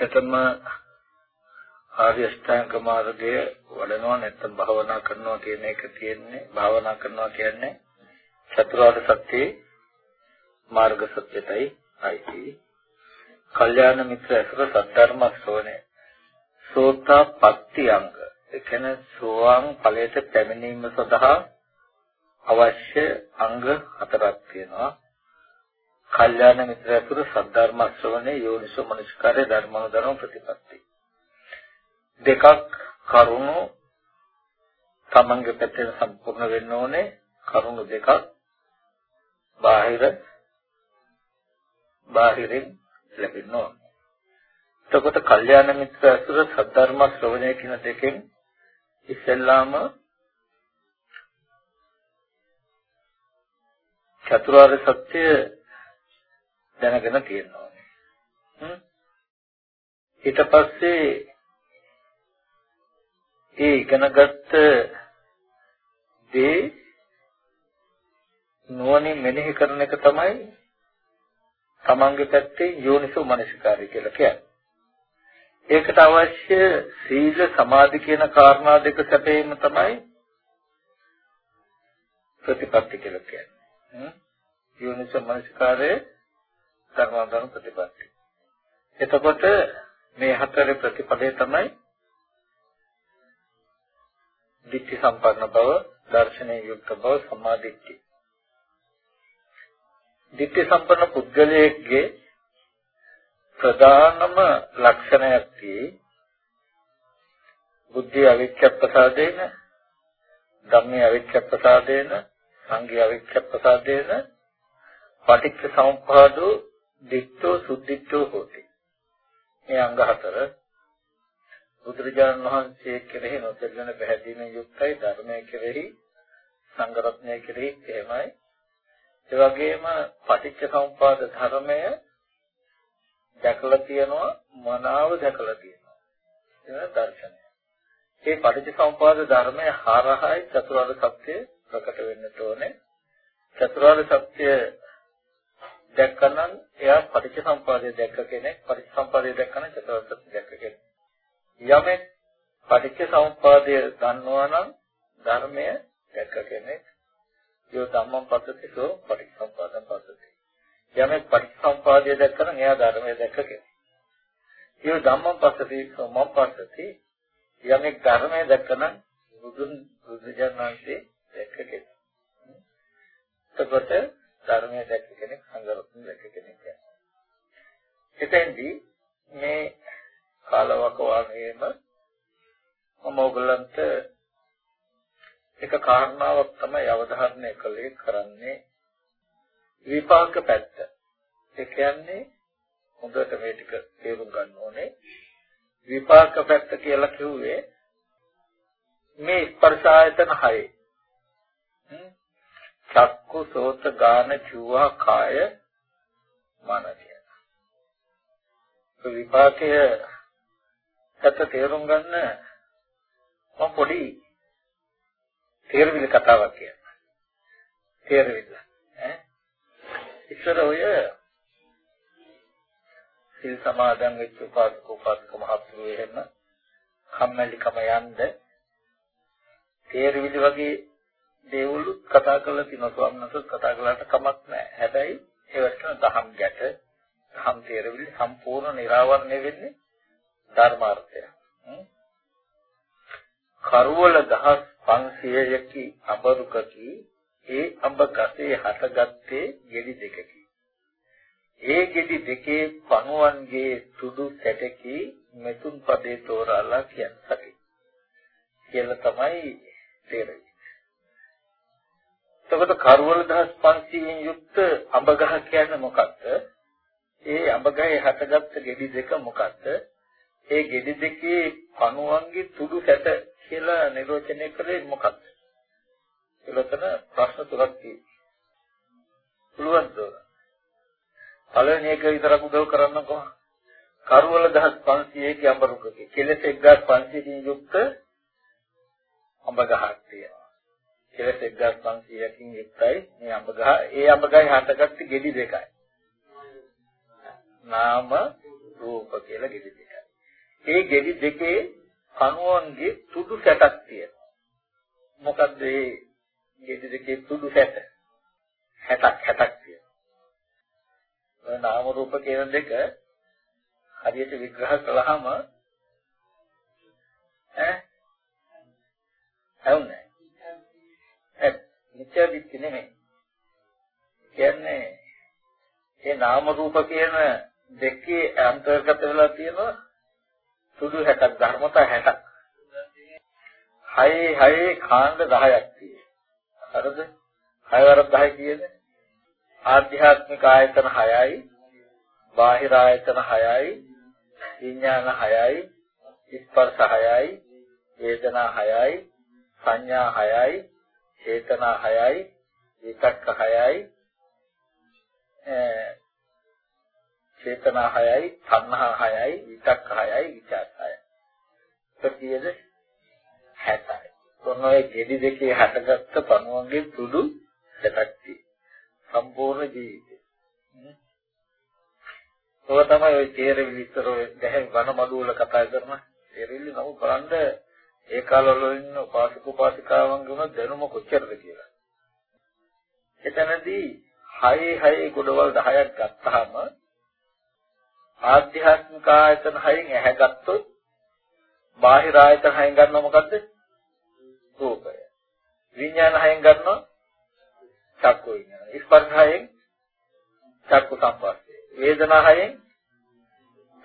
එතම ආර්ය අෂ්ටාංග මාර්ගය වඩනවා නැත්නම් භාවනා කරනවා කියන එක තියෙන්නේ භාවනා කරනවා කියන්නේ චතුරාර්ය සත්‍යයේ මාර්ග සත්‍යයයි අයිති. කල්යාණ මිත්‍ර ඇසුර සද්ධර්ම ශ්‍රවණය. සෝතාපට්ටි අංග. ඒ කියන්නේ සෝවාන් ඵලයට පැමිණීම සඳහා අවශ්‍ය අංග හතරක් තියෙනවා. කල්යාණ මිත්‍ර ඇතුළු සද්ධර්ම ශ්‍රවණේ යෝනිසෝ මනස්කාරය ධර්මවදන ප්‍රතිපත්ති. දෙකක් කරුණු තමන්ගේ පැත්තෙන් සම්පූර්ණ වෙන්න ඕනේ කරුණු දෙකක් බාහිර බාහිරින් ලැබෙන්න ඕනේ. එතකොට කල්යාණ මිත්‍ර ඇතුළු සද්ධර්ම ශ්‍රවණය කියන දෙකෙන් ඉස්සෙල්ලාම චතුරාර්ය සත්‍ය දැනගෙන තියෙනවා. ඊට පස්සේ ඒ ඉගෙනගත්ත දේ නුවණින් මෙනෙහි කරන එක තමයි තමන්ගේ පැත්තේ යෝනිසෝ මනසිකාරය කියලා කියන්නේ. ඒකට අවශ්‍ය සීල සමාධි කියන කාරණා දෙක සැපේම තමයි ප්‍රතිපත්ති කියලා කියන්නේ. යෝනිසෝ මනසිකාරයේ ධර්මාන්තර ප්‍රතිපatti. එතකොට මේ හතරේ ප්‍රතිපදේ තමයි දිට්ඨි සම්පන්න බව, දර්ශනීය යුක්ත බව, සම්මාදිට්ඨි. දිට්ඨි සම්පන්න පුද්ගලයෙක්ගේ ප්‍රධානම ලක්ෂණයක් තියෙයි බුද්ධි අවිච්ඡප්පසාදේන ධම්මේ අවිච්ඡප්පසාදේන සංඝේ අවිච්ඡප්පසාදේන පටිච්ච සමුප්පාදෝ දිට්ඨෝ සුද්ධිට්ඨෝ හෝති. මේ අංග හතර බුදුරජාණන් වහන්සේ කෙරෙහි නොතෙල්ලන පැහැදීමෙන් යුක්තයි ධර්මයේ කෙරෙහි සංඝ රත්නයේ කෙරෙහි එහෙමයි. ඒ වගේම පටිච්ච සමුප්පාද ධර්මය දැකලා තියෙනවා මනාව දැකලා තියෙනවා. ඒක දර්ශනය. මේ පටිච්ච සමුප්පාද ධර්මය හරහායි චතුරාර්ය සත්‍ය ප්‍රකට වෙන්නට ඕනේ. චතුරාර්ය සත්‍ය දැක්කනම් එයා පටිච්චසම්පාදය දැක්ක කෙනෙක් පටිච්චසම්පාදය දැක්කම චතුරාර්ය සත්‍ය දැක්ක කෙනෙක්. යමෙක් පටිච්චසමුප්පාදය දන්නවා නම් ධර්මය දැක්ක කෙනෙක්. යෝ ධම්මං පස්සති සෝ පටිච්චසමුපාදං පස්සති. යමෙක් පටිච්චසමුපාදය දැක්කනම් එයා ධර්මය දැක්ක කෙනෙක්. යෝ ධම්මං පස්සති සෝ මම් පස්සති යමෙක් ධර්මය දැක්කනම් බුදුන් බුදුජානනාංශේ දැක්ක කෙනෙක්. එතකොට ධර්මය දැක්ක කෙනෙක් සංඝරත්න දැක්ක කෙනෙක් යනවා. එතෙන්දී මේ කාලවක වාගේම මම ඔයගලන්ට එක කාරණාවක් තමයි අවධාරණය කළේ කරන්නේ විපාක පැත්ත. ඒ කියන්නේ හොඳට මේ ටික තේරුම් ගන්න ඕනේ. විපාක පැත්ත කියලා කිව්වේ මේ ස්පර්ශ ආයතන හයේ චක්කු සෝත ගාන චුවා කාය මන කියන. විපාකය ඇත්ත තේරුම් ගන්න මම පොඩි තේරවිලි කතාවක් කියන්න. තේරවිල්ල ඈ ඉස්සර ඔය සිල් සමාදන් වෙච්ච උපාසක උපාසක මහත්තුරු එහෙම කම්මැලිකම යන්න තේරවිලි වගේ දේවලු කතා කරලා තියෙනවා ස්වාමීන් වහන්සේ කතා කළාට කමක් නැහැ. හැබැයි ඒවට දහම් ගැට දහම් තේරවිලි සම්පූර්ණ निराවරණය වෙන්නේ ධර්මාර්ථය. කරවල දහස් 500යකි අබරුකකි ඒ අඹ ගසේ හටගත්තේ ගෙඩි දෙකකි. ඒ ගෙඩි දෙකේ පණුවන්ගේ තුඩු සැටකි මෙතුන් පදේ තෝරාලා කියන්න සකි. කියලා තමයි තේරෙන්නේ. එතකොට කරවල දහස් 500න් යුක්ත අඹ ගහ කියන්නේ මොකක්ද? ඒ අඹ ගහේ හටගත්ත ගෙඩි දෙක මොකක්ද? ඒ ගෙඩි දෙකේ පණුවන්ගේ තුඩු සැට කියලා නිරෝචනය කළේ මොකක්ද? ඒකතන ප්‍රශ්න තුනක් තියෙනවා. පුළුවන්ද? පළවෙනි එක විතරක් උදව් කරන්නකෝ. කරවල 1500 ක අඹරුකගේ කෙලෙස් 1500කින් යුක්ත අඹ ගහක් තියෙනවා. කෙලෙස් 1500කින් යුක්තයි මේ අඹ ගහ. ඒ අඹ ගහේ හටගත්ත ගෙඩි දෙකයි. නාම රූප කියලා ගෙඩි දෙකයි. ඒ ගෙඩි දෙකේ කණුවන්ගේ තුඩු සැටක් තියෙනවා. මොකද්ද ඒ ගෙඩි දෙකේ තුඩු සැට? 60ක් 60ක් තියෙනවා. ඔය නාම රූප කියන දෙක හරියට විග්‍රහ කළාම ඈ ඇවුනේ ඒ නිත්‍ය දිට්ඨි නෙමෙයි කියන්නේ ඒ නාම රූප කියන දෙකේ අන්තර්ගත වෙලා තියෙනවා සුදු 60ක් ධර්මතා 60ක්. හයේ හයේ කාණ්ඩ 10ක් තියෙනවා. හරිද? 6 වරක් 10 කියන්නේ ආධ්‍යාත්මික ආයතන 6යි, බාහිර ආයතන 6යි, විඥාන 6යි, ස්පර්ශ 6යි, වේදනා 6යි, සංඥා 6යි, චේතනා 6යි, විතක්ක 6යි, චේතනා 6යි, සංහා 6යි, විතක්ක 6යි, විචාර 6යි. ප්‍රතියද 60යි. කොනෝයේ ගෙඩි දෙකේ හටගත්ත පණුවන්ගේ තුඩු දෙකක් තියෙනවා. සම්පූර්ණ ජීවිතය. ඔය තමයි ওই තේරෙවි විතර ඔය දැහැ වන මඩුවල කතා කරන තේරෙවි නමු බලන්න ඒ කාලවල ඉන්න උපාසක උපාසිකාවන්ගේ උන දැනුම කොච්චරද කියලා. එතනදී 6 6 ගොඩවල් 10ක් ගත්තාම ආධ්‍යාත්මික ආයතන හයෙන් ඇහැගත්තොත් බාහිර ආයතන හයෙන් ගන්නවා මොකද්ද? රූපය. විඥාන හයෙන් ගන්නවා චක්කු විඥාන. ස්පර්ශ හයෙන් චක්කු සංපස්සේ. වේදනා හයෙන්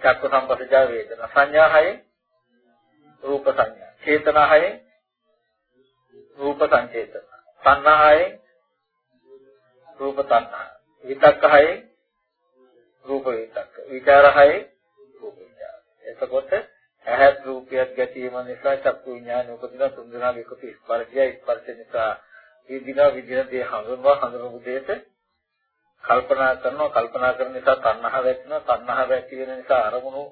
චක්කු සංපස්සජා වේදනා. සංඥා හයෙන් රූප සංඥා. චේතනා හයෙන් රූප සංචේතන. සංඥා හයෙන් රූප තණ්හා. විතක්ක හයෙන් රූප විතක්ක. විචාර හයේ රූප විචාර. එතකොට ඇහත් රූපයක් ගැටීම නිසා චක්කු විඥාන උපදින තුන් දෙනාගේ එකතු ස්පර්ශය ස්පර්ශ නිසා විදින විදින දේ හඳුන්වා හඳුනපු දෙයට කල්පනා කරනවා කල්පනා කරන නිසා තණ්හාව ඇතිවෙනවා තණ්හාව ඇති වෙන නිසා අරමුණු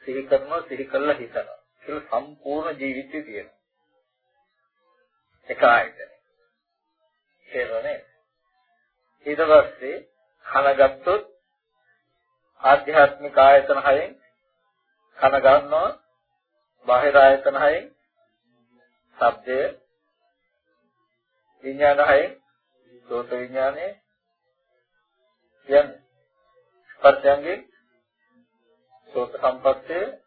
සිහි කරනවා සිහි කළා හිතනවා කියලා සම්පූර්ණ ජීවිතය තියෙනවා. එක ආයතන ඒවනේ ඊට පස්සේ කනගත්තොත් ආධ්‍යාත්මික ආයතන හයෙන් කන ගන්නවා බාහිර ආයතන හයෙන් ශබ්දය විඥාන හයෙන් සෝත විඥානය කියන්නේ. ස්පර්ශයන්ගේ සෝත සම්පස්සේ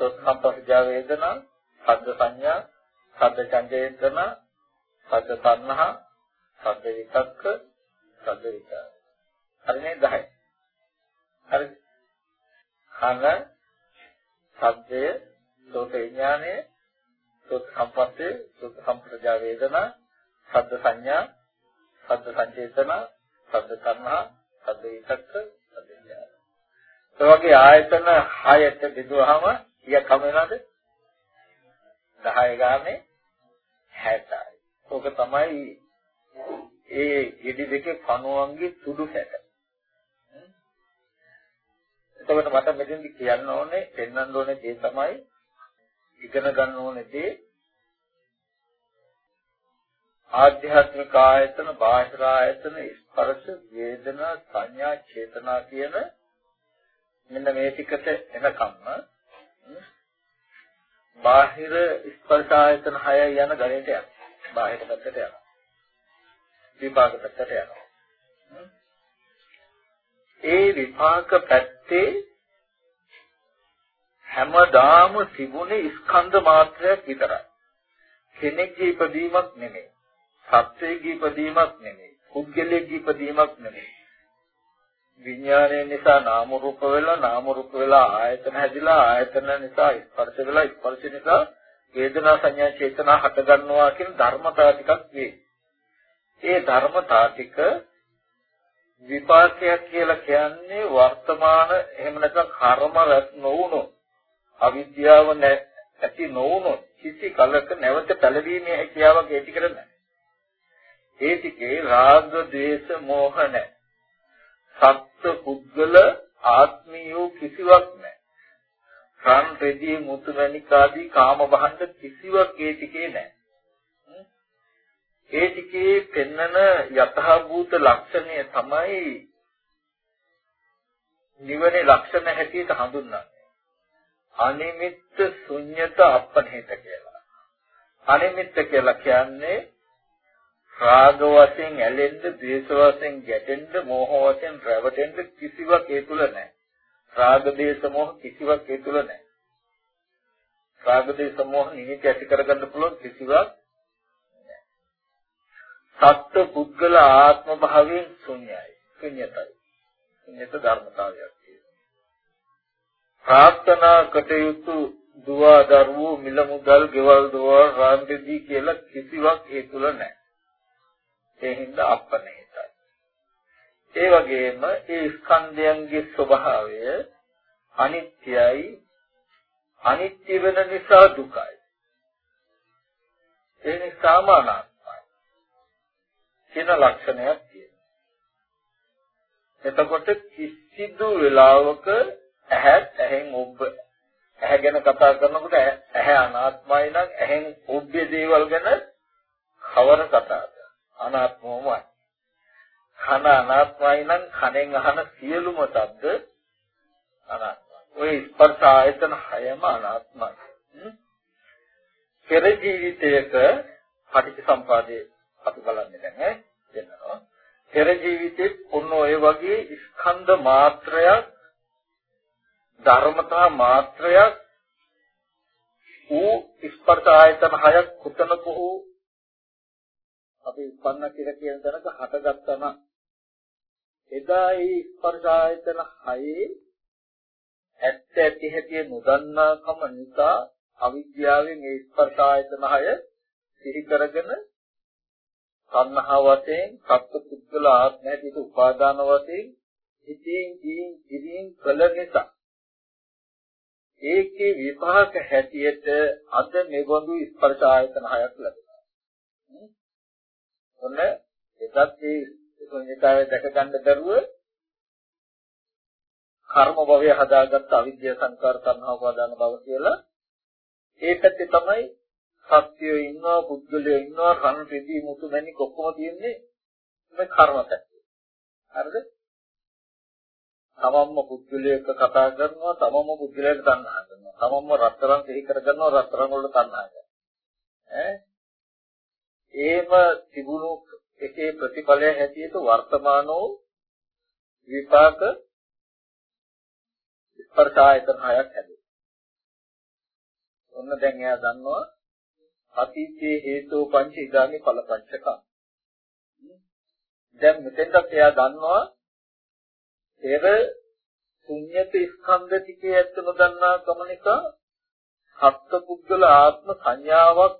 සෝත සම්පස්ජා වේදනා ශබ්ද සංඥා ශබ්ද චංචේතන ශබ්ද තණ්හා ශබ්ද විතක්ක ශබ්ද විචාර. හරිනේ 10 හරි. කන ශබ්දය සෝත විඥානය සෝත සම්පස්සේ සෝත සම්ප්‍රජා වේදනා ශබ්ද සංඥා ශබ්ද සංචේතන ශබ්ද තණ්හා ශබ්ද විතක්ක ශබ්ද විඥාන ඒ වගේ ආයතන 6ට බෙදුවහම ඊය කම වෙනවද 10 ගානේ 60යි. ඕක තමයි ඒ ගෙඩි දෙකේ කණුවන්ගේ සුදු සැට. එතකොට මට මෙතෙන්දි කියන්න ඕනේ පෙන්වන්න ඕනේ දේ තමයි ඉගෙන ගන්න ඕනේ දේ ආධ්‍යාත්මික ආයතන බාහිර ආයතන ස්පර්ශ වේදනා සංඥා චේතනා කියන මෙන්න මේ ටිකට එනකම්ම බාහිර ස්පර්ශ ආයතන 6 යන ගණයට යනවා බාහිර පැත්තට යනවා. විපාක පැත්තට යනවා. ඒ විපාක පැත්තේ හැමදාම තිබුණේ ස්කන්ධ මාත්‍රයක් විතරයි. කෙනෙක්ගේ ඉපදීමක් නෙමෙයි. සත්වයේ ඉපදීමක් නෙමෙයි. පුද්ගලයේ ඉපදීමක් නෙමෙයි. විඥානය නිසා නාම රූප වෙලා නාම රූප වෙලා ආයතන හැදිලා ආයතන නිසා ස්පර්ශ වෙලා ස්පර්ශ නිසා වේදනා සංඥා චේතනා හට ගන්නවා කියන ධර්මතා ටිකක් වේ. ඒ ධර්මතා ටික විපාකයක් කියලා කියන්නේ වර්තමාන එහෙම නැත්නම් කර්ම රැස් නොවුණු අවිද්‍යාව ඇති නොවුණු කිසි කලක නැවත පැලවීමේ හැකියාවක් ඇති කරන්නේ ඒ ටිකේ රාග, ද්වේෂ, මෝහ නැහැ. සත්ත්ව පුද්ගල ආත්මීය කිසිවක් නැහැ. රන් රෙදි මුතු මැණික් ආදී කාම භණ්ඩ කිසිවක් ඒ ටිකේ නැහැ. ඒ ටිකේ පෙන්නන යථාභූත ලක්ෂණය තමයි නිවනේ ලක්ෂණ හැටියට හඳුන්වන්නේ. අනිමිත්ත ශුන්්‍යත අපනිහිත කියලා. අනිමිත්ත කියලා කියන්නේ රාග වශයෙන් ඇලෙන්න, ද්වේෂ වශයෙන් ගැටෙන්න, මෝහ වශයෙන් රැවටෙන්න කිසිවක් ඒ තුල නැහැ. රාග, ද්වේෂ, මෝහ කිසිවක් ඒ තුල නැහැ. රාග, ද්වේෂ, මෝහ නිමිති ඇති කරගන්න පුළුවන් කිසිවක් නැහැ. සත්ත්ව පුද්ගල ආත්ම භාවයෙන් ශුන්‍යයි. ශුන්‍යතයි. ශුන්‍යත ධර්මතාවයක් තියෙනවා. ප්‍රාර්ථනා කටයුතු දුව දරුවෝ මිල මුදල් ගෙවල් දොර රාන්දෙදී කියලා කිසිවක් ඒ තුල නැහැ. ඒ හින්දා අපනිහිතයි. ඒ වගේම ඒ ස්කන්ධයන්ගේ ස්වභාවය අනිත්‍යයි අනිත්‍ය වෙන නිසා දුකයි. ඒ නිසාම අනාත්මයි. කියන ලක්ෂණයක් තියෙනවා. එතකොට කිසිදු වෙලාවක ඇහත් ඇහෙන් ඔබ ඇහැ ගැන කතා කරනකොට ඇහැ අනාත්මයි නම් ඇහෙන් ඔබ්බේ දේවල් ගැන කවර කතාවද? අනාත්මවමයි. කන අනාත්මයි නම් කනෙන් අහන සියලුම ශබ්ද අනාත්මයි. ওই ස්පර්ශ ආයතන හයම අනාත්මයි. පෙර ජීවිතයක පටිච්චසම්පාදයේ අපි බලන්නේ දැන් ඈ දෙනවා. පෙර ජීවිතේ ඔන්න ඔය වගේ ස්කන්ධ මාත්‍රයක් ධර්මතා මාත්‍රයක් ඌ ස්පර්ශ ආයතන හයක් කුතනක වූ අපි උපන්න කියලා කියන තැනක හටගත්තා නම් එදා ඒ ස්පර්ශ ආයතන හයේ ඇත්ත ඇති හැටි නොදන්නාකම නිසා අවිද්‍යාවෙන් ඒ ස්පර්ශ ආයතන හය සිහි කරගෙන සංහා වශයෙන් සත්ත්ව පුද්ගල ආත්ම හැටියට උපාදාන වශයෙන් ඉතින් ජීන් ජීන් කළ නිසා ඒකේ විපාක හැටියට අද මෙබඳු ස්පර්ශ ආයතන හයක් ලැබෙනවා. ඔන්න එදත් මේ ශුන්‍යතාවය දැක ගන්න බැරුව කර්ම භවය හදාගත්ත අවිද්‍යා සංකාර තණ්හා උපාදාන භව කියලා. ඒ පැත්තේ තමයි සත්‍යය ඉන්නවා පුද්ගලයෝ ඉන්නවා රන් රෙදි මුතු මැණික් ඔක්කොම තියෙන්නේ මේ කර්ම පැත්තේ. හරිද? තමම්ම පුද්ගලයෙක් කතා කරනවා තමම්ම පුද්ගලයාට තණ්හා කරනවා තමම්ම රත්තරන් සිහි කරගන්නවා රත්තරන් වලට තණ්හා කරනවා. ඈ? ඒම තිබුණු එකේ ප්‍රතිඵලය හැටියට වර්තමානෝ විපාක ස්පර්ශායතන හයක් හැදේ. ඔන්න දැන් එයා දන්නවා අතීතයේ හේතෝ පංච ඉදානි ඵල පංචක. දැන් මෙතෙන්ට එයා දන්නවා පෙර ශුන්්‍යත ස්කන්ධ ටිකේ ඇත්ත නොදන්නා කම නිසා සත්පුද්ගල ආත්ම සංඥාවක්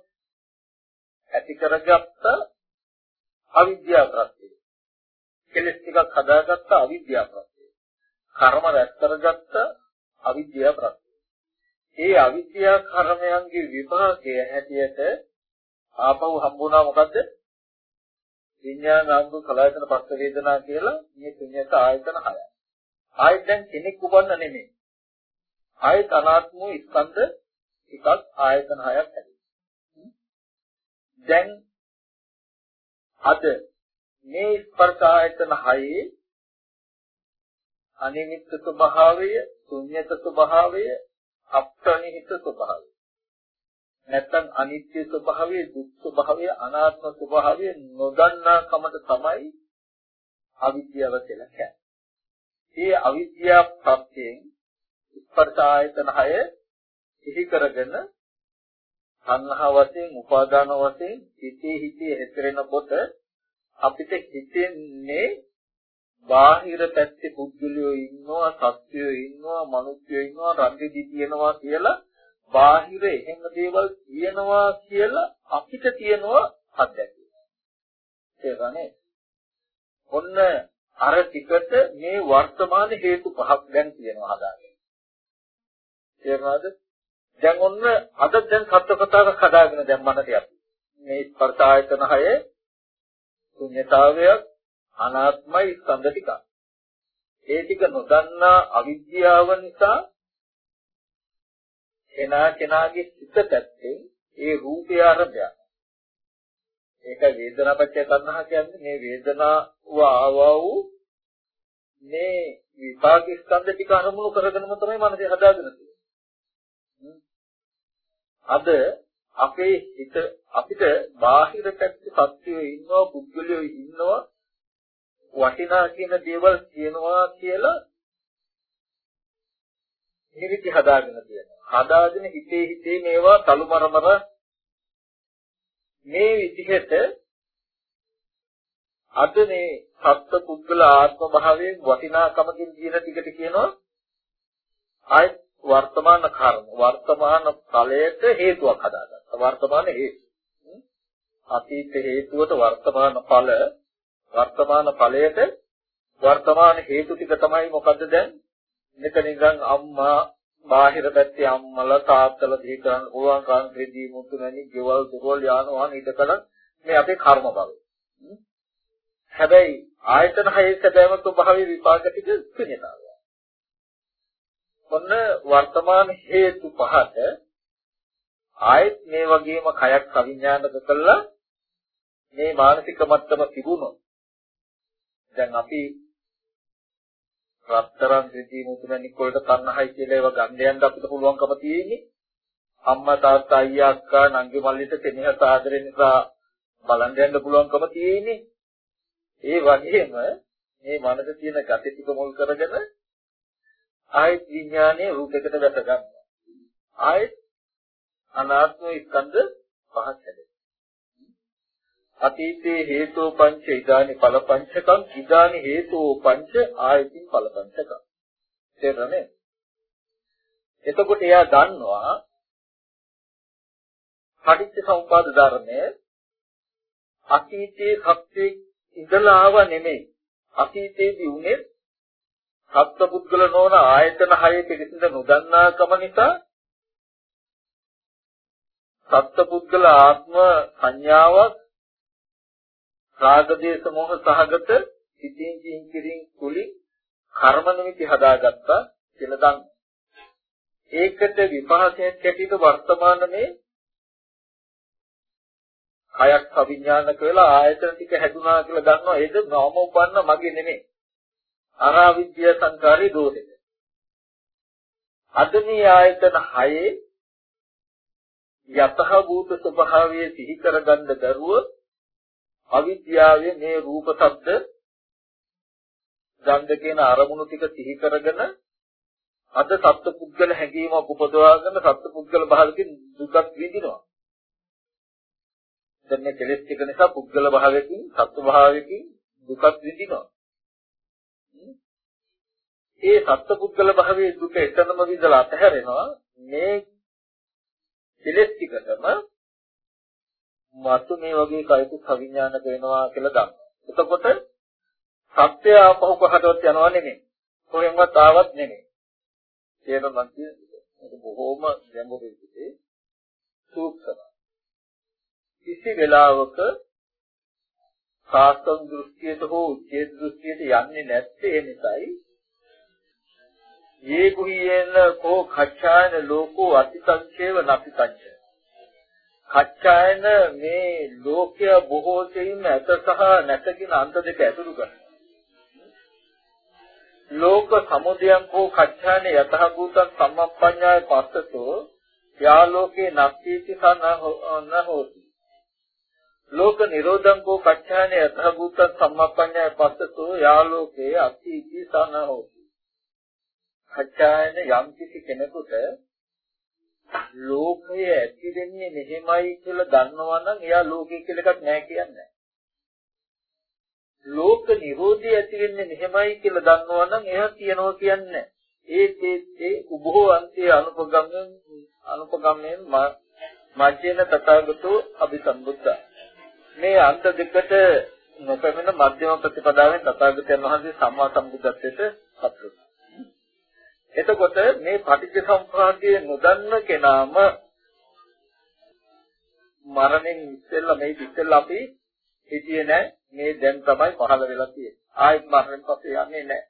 ඇති කරගත්ත අවිද්‍යාව ප්‍රත්‍යය. කෙලස් ටිකක් හදාගත්ත අවිද්‍යාව ප්‍රත්‍යය. කර්ම රැස් කරගත්ත අවිද්‍යාව ප්‍රත්‍යය. ඒ අවිද්‍යා කර්මයන්ගේ විපාකය හැටියට ආපහු හම්බුණා මොකද්ද? විඥාන නාමු කලයතන පස්ස වේදනා කියලා මේ ශුන්‍යත ආයතන හයයි. ආයෙත් දැන් කෙනෙක් උපන්න නෙමෙයි. ආයෙත් අනාත්ම ස්කන්ධ එකක් ආයතන හයක් හැදෙනවා. දැන් අද මේ ස්පර්ශ ආයතන හයේ අනිමිත්ත ස්වභාවය, ශුන්්‍යත ස්වභාවය, අප්‍රණිහිත ස්වභාවය. නැත්නම් අනිත්‍ය ස්වභාවය, දුක් ස්වභාවය, අනාත්ම ස්වභාවය නොදන්නා කමට තමයි අවිද්‍යාව කියලා කියන්නේ. මේ අවිද්‍යාව ප්‍රත්‍යයෙන් ස්පර්ශ ආයතන 6 ඉහි කරගෙන සංහා වශයෙන්, උපාදාන වශයෙන් හිතේ හිතේ හැතරෙනකොට අපිට හිතෙන්නේ බාහිර පැත්තේ පුද්ගලයෝ ඉන්නවා, සත්වයෝ ඉන්නවා, මිනිස්සුයෝ ඉන්නවා, රන්දිදි තියෙනවා කියලා බාහිර එහෙම දේවල් තියෙනවා කියලා අපිට තියෙනවා අත්දැකීම. ඒකනේ. ඔන්න අර ටිකට මේ වර්තමාන හේතු පහක් දැන් තියෙනවා හදාගෙන. තේරුණාද? දැන් ඔන්න අද දැන් සත්‍ය කතාවක් හදාගෙන දැන් මනට අපි. මේ ස්පර්ශ ආයතන හයේ ශුන්‍යතාවයක් අනාත්මයි ස්කන්ධ ටික. ඒ ටික නොදන්නා අවිද්‍යාව නිසා කෙනා කෙනාගේ සිත පැත්තෙන් ඒ රූපය ආරම්භය. ඒක වේදනාපච්චය තණ්හා කියන්නේ මේ වේදනාව ආවා වූ මේ විපාක ස්කන්ධ ටික අරමුණු කරගෙනම තමයි මනසේ හදාගෙන තියෙන්නේ. අද අපේ හිත අපිට බාහිර පැත්තේ සත්‍යය ඉන්නවා පුද්ගලයෝ ඉන්නවා වටිනා කියන දේවල් කියනවා කියලා නිවිති හදාගෙන තියෙනවා. හදාගෙන හිතේ හිතේ මේවා තලුමරමර මේ විදිහට අද මේ සත්ත්ව පුද්ගල ආත්ම භාවයෙන් වටිනාකමකින් කියන ටිකට කියනවා ආය වර්තමාන කර්ම වර්තමාන ඵලයට හේතුවක් හදාගත්තා. වර්තමාන හේතු. අතීත හේතුවට වර්තමාන ඵල වර්තමාන ඵලයට වර්තමාන හේතු ටික තමයි මොකද්ද දැන්? මෙතන ඉඳන් අම්මා බාහිර පැත්තේ අම්මලා තාත්තලා දී කරන්න පුළුවන් කාන්තේදී මුතුනනි ගෙවල් දුරවල් යාන වාහන ඉදකල මේ අපේ කර්ම බව. හැබැයි ආයතන හයේ සැබෑම ස්වභාවයේ විපාක ටික ශුන්‍යතාවය. ඔන්න වර්තමාන හේතු පහට ආයත් මේ වගේම කයක් අවිඥානික කළා මේ මානසික මට්ටම තිබුණොත් දැන් අපි රත්තරන් රිදී මුතුමැණික් වලට තණ්හයි කියලා ඒවා ගන්න යන්න අපිට පුළුවන්කම තියෙන්නේ. අම්මා තාත්තා අයියා අක්කා නංගි මල්ලිට කෙනෙක් ආදරෙ නිසා බලන් යන්න පුළුවන්කම තියෙන්නේ. ඒ වගේම මේ මනස තියෙන gati ටික මුල් කරගෙන ආයත් විඥානයේ රූපයකට වැට ගන්නවා. ආයත් අනාත්ම ස්කන්ධ පහක් හැදෙනවා. අතීතේ හේතෝ පංච ඉදානි ඵල පංචකම් ඉදානි හේතෝ පංච ආයතින් ඵල පංචකම් තේරෙන්නේ එතකොට එයා දන්නවා පටිච්ච සමුපාද ධර්මයේ අතීතයේ සත්‍යයේ ඉඳලා ආව නෙමෙයි අතීතයේදී උනේ සත්පුද්ගල නොවන ආයතන හයේ පිළිසිඳ නොදන්නාකම නිසා සත්පුද්ගල ආත්ම සංඥාවක් රාග දේශ මොහ සහගත සිතින් කින් කිරින් කුලින් කර්ම නිමිති හදාගත්තා කියලා දන්න. ඒකට විපාකයක් ඇටියට වර්තමාන මේ කයක් අවිඥානික වෙලා ආයතන ටික හැදුනා කියලා දන්නවා ඒද නවම උපන්න මගේ නෙමෙයි. අනාවිද්‍ය සංකාරී දෝෂෙද. අද මේ ආයතන හයේ යතහ භූත ස්වභාවය සිහි කරගන්න දරුවෝ අවිද්‍යාවේ මේ රූප ශබ්ද ගන්ධ කියන අරමුණු ටික සිහි කරගෙන අද සත්පුද්ගල හැඟීමක් උපදවාගෙන සත්පුද්ගල භාවකින් දුකක් විඳිනවා. දැන් මේ කෙලෙස් ටික නිසා පුද්ගල භාවයකින් සත්ව භාවයකින් දුකක් විඳිනවා. ඒ සත්පුද්ගල භාවයේ දුක එතනම විඳලා අතහැරෙනවා. මේ කෙලෙස් ටිකටම මතු මේ වගේ කයකුත් අවිඥානික වෙනවා කියලා දන්නවා. එතකොට සත්‍ය ආපහු කොහටවත් යනවා නෙමෙයි. කොහෙන්වත් ආවත් නෙමෙයි. තේරුම් ගන්න මේක බොහොම ගැඹුරු විදිහේ සූක්ෂම. කිසි වෙලාවක සාස්ත්‍ව දෘෂ්ටියට හෝ උච්ඡේද දෘෂ්ටියට යන්නේ නැත්තේ ඒ නිසායි. යේ කුහියේන කෝ khachāyana loko අතිසංචේව නපිසංච කච්චායන මේ ලෝකය බොහෝ සෙයින් ඇත සහ නැත කියන අන්ත දෙක ඇතුළු කරනවා. ලෝක සමුදයං කෝ කච්චායන යතහ භූතං සම්මප්පඤ්ඤාය පස්සතෝ. යාලෝකේ නක්ඛීති සනහෝති ලෝක නිරෝධං කෝ කච්ඡානේ යතභූත සම්මප්පඤ්ඤය පස්සතෝ යාලෝකේ අත්ථීති සනහෝති කච්ඡායන යම් කිසි කෙනෙකුට ලෝකය ඇති වෙන්නේ මෙහෙමයි කියලා දන්නවා නම් එයා ලෝකය කියලා එකක් නැහැ කියන්නේ. ලෝක නිරෝධය ඇති වෙන්නේ මෙහෙමයි කියලා දන්නවා නම් එයා කියනවා කියන්නේ ඒ ඒ උභෝ අන්තයේ අනුපගම්යෙන් අනුපගම්යෙන් මජ්ජේන තථාගතෝ අභිසම්බුද්ධ මේ අන්ත දෙකට නොපැමිණ මධ්‍යම ප්‍රතිපදාවෙන් තථාගතයන් වහන්සේ සම්මා සම්බුද්ධත්වයට පත් වුණා. එතකොට මේ පටිච්ච සම්පදායේ නොදන්න කෙනාම මරණයෙන් ඉස්සෙල්ලා මේ ඉස්සෙල්ලා අපි හිතියේ නැහැ මේ දැන් තමයි පහළ වෙලා තියෙන්නේ. ආයෙත් මරණයෙන් පස්සේ යන්නේ නැහැ.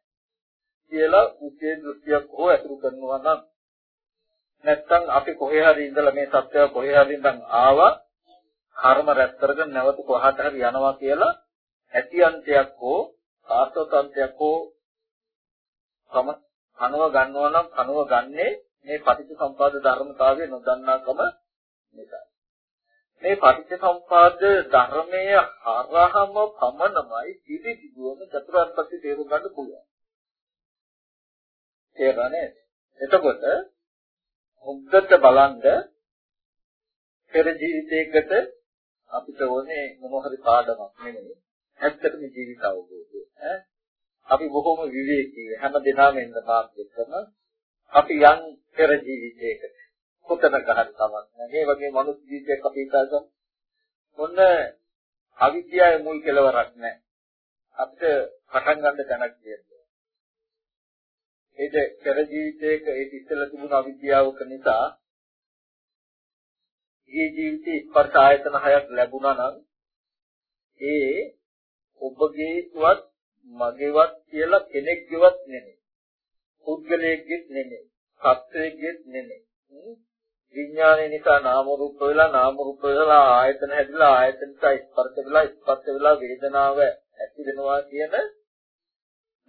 කියලා උචේ දෘෂ්ටියක් හෝ අතුරු කරනවා නම් නැත්තම් අපි කොහේ හරි ඉඳලා මේ සත්‍යය කොහේ හරි ඉඳන් ආවා කර්ම රැස් කරගෙන නැවත කොහාට හරි යනවා කියලා ඇතියන්තයක් හෝ ආස්වතන්තයක් හෝ තම කනුව ගන්නවා නම් කනුව ගන්නේ මේ පටිච්චසමුපාද ධර්මතාවය නොදන්නාකම නිසා. මේ පටිච්චසමුපාද ධර්මය හරහම පමණමයි පිළිදිදුවම චතුරාර්ය සත්‍ය තේරුම් ගන්න පුළුවන්. තේරෙන්නේ? එතකොට හොද්දට බලන්ද පෙර ජීවිතයකට අපිට ඕනේ මොන හරි පාඩමක් නෙමෙයි. ඇත්තටම ජීවිත අවබෝධය. ඈ අපි බොහොම විවේකීව හැම දිනම ඉන්න පාර්ශ්ව කරන අපි යම් පෙර ජීවිතයකට කොතනක හරි තමක් මේ වගේ මනුස්ස ජීවිතයක් අපි හිතාගමු. මොන්න අවිද්‍යාවේ මුල් කෙලවරක් නැහැ. අපිට පටන් ගන්න තැනක් තියෙනවා. ඒද පෙර ජීවිතයක ඒ ඉස්සෙල්ලා තිබුණු අවිද්‍යාවක නිසා මේ ජීවිතේ ස්පර්ශ ආයතන හයක් ලැබුණා නම් ඒ ඔබගේවත් මගේවත් කියලා කෙනෙක්ගේවත් නෙමෙයි. පුද්ගලයෙක්ගෙත් නෙමෙයි. සත්වයෙක්ගෙත් නෙමෙයි. විඥානය නිසා නාම රූප වෙලා නාම රූප වෙලා ආයතන හැදිලා ආයතන නිසා ස්පර්ශ වෙලා ස්පර්ශ වෙලා වේදනාව ඇති වෙනවා කියන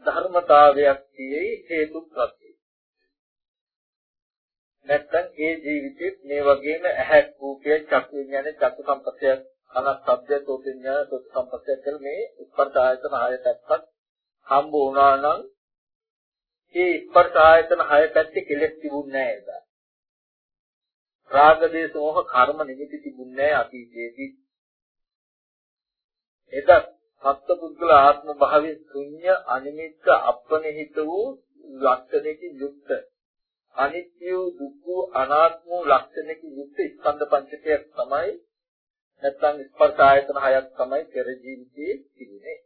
ධර්මතාවයක් තියෙයි හේතු ප්‍රත්‍ය. නැත්තම් ඒ ජීවිතේ මේ වගේම ඇහැ රූපය චක්කු විඥානේ චක්කු සම්පස්සය අනත් සබ්ද සෝත විඥාන සෝත සම්පස්සය කියලා මේ ස්පර්ශ ආයතන හයටත් හම්බ වුණා නම් ඒ ස්පර්ශ ආයතන හය පැත්තේ කෙලෙස් තිබුණේ නැහැ එදා. රාග දේශ මොහ කර්ම නිමිති තිබුණේ නැහැ අතීතයේදී. එදා සත්පුද්ගල ආත්ම භාවයේ ශුන්‍ය අනිමිත්ත අපනිහිත වූ ලක්ෂණයකින් යුක්ත අනිත්‍ය දුක්ඛ අනාත්ම ලක්ෂණයකින් යුක්ත ස්කන්ධ පංචකයක් තමයි නැත්නම් ස්පර්ශ ආයතන හයක් තමයි පෙර ජීවිතයේ තිබුණේ.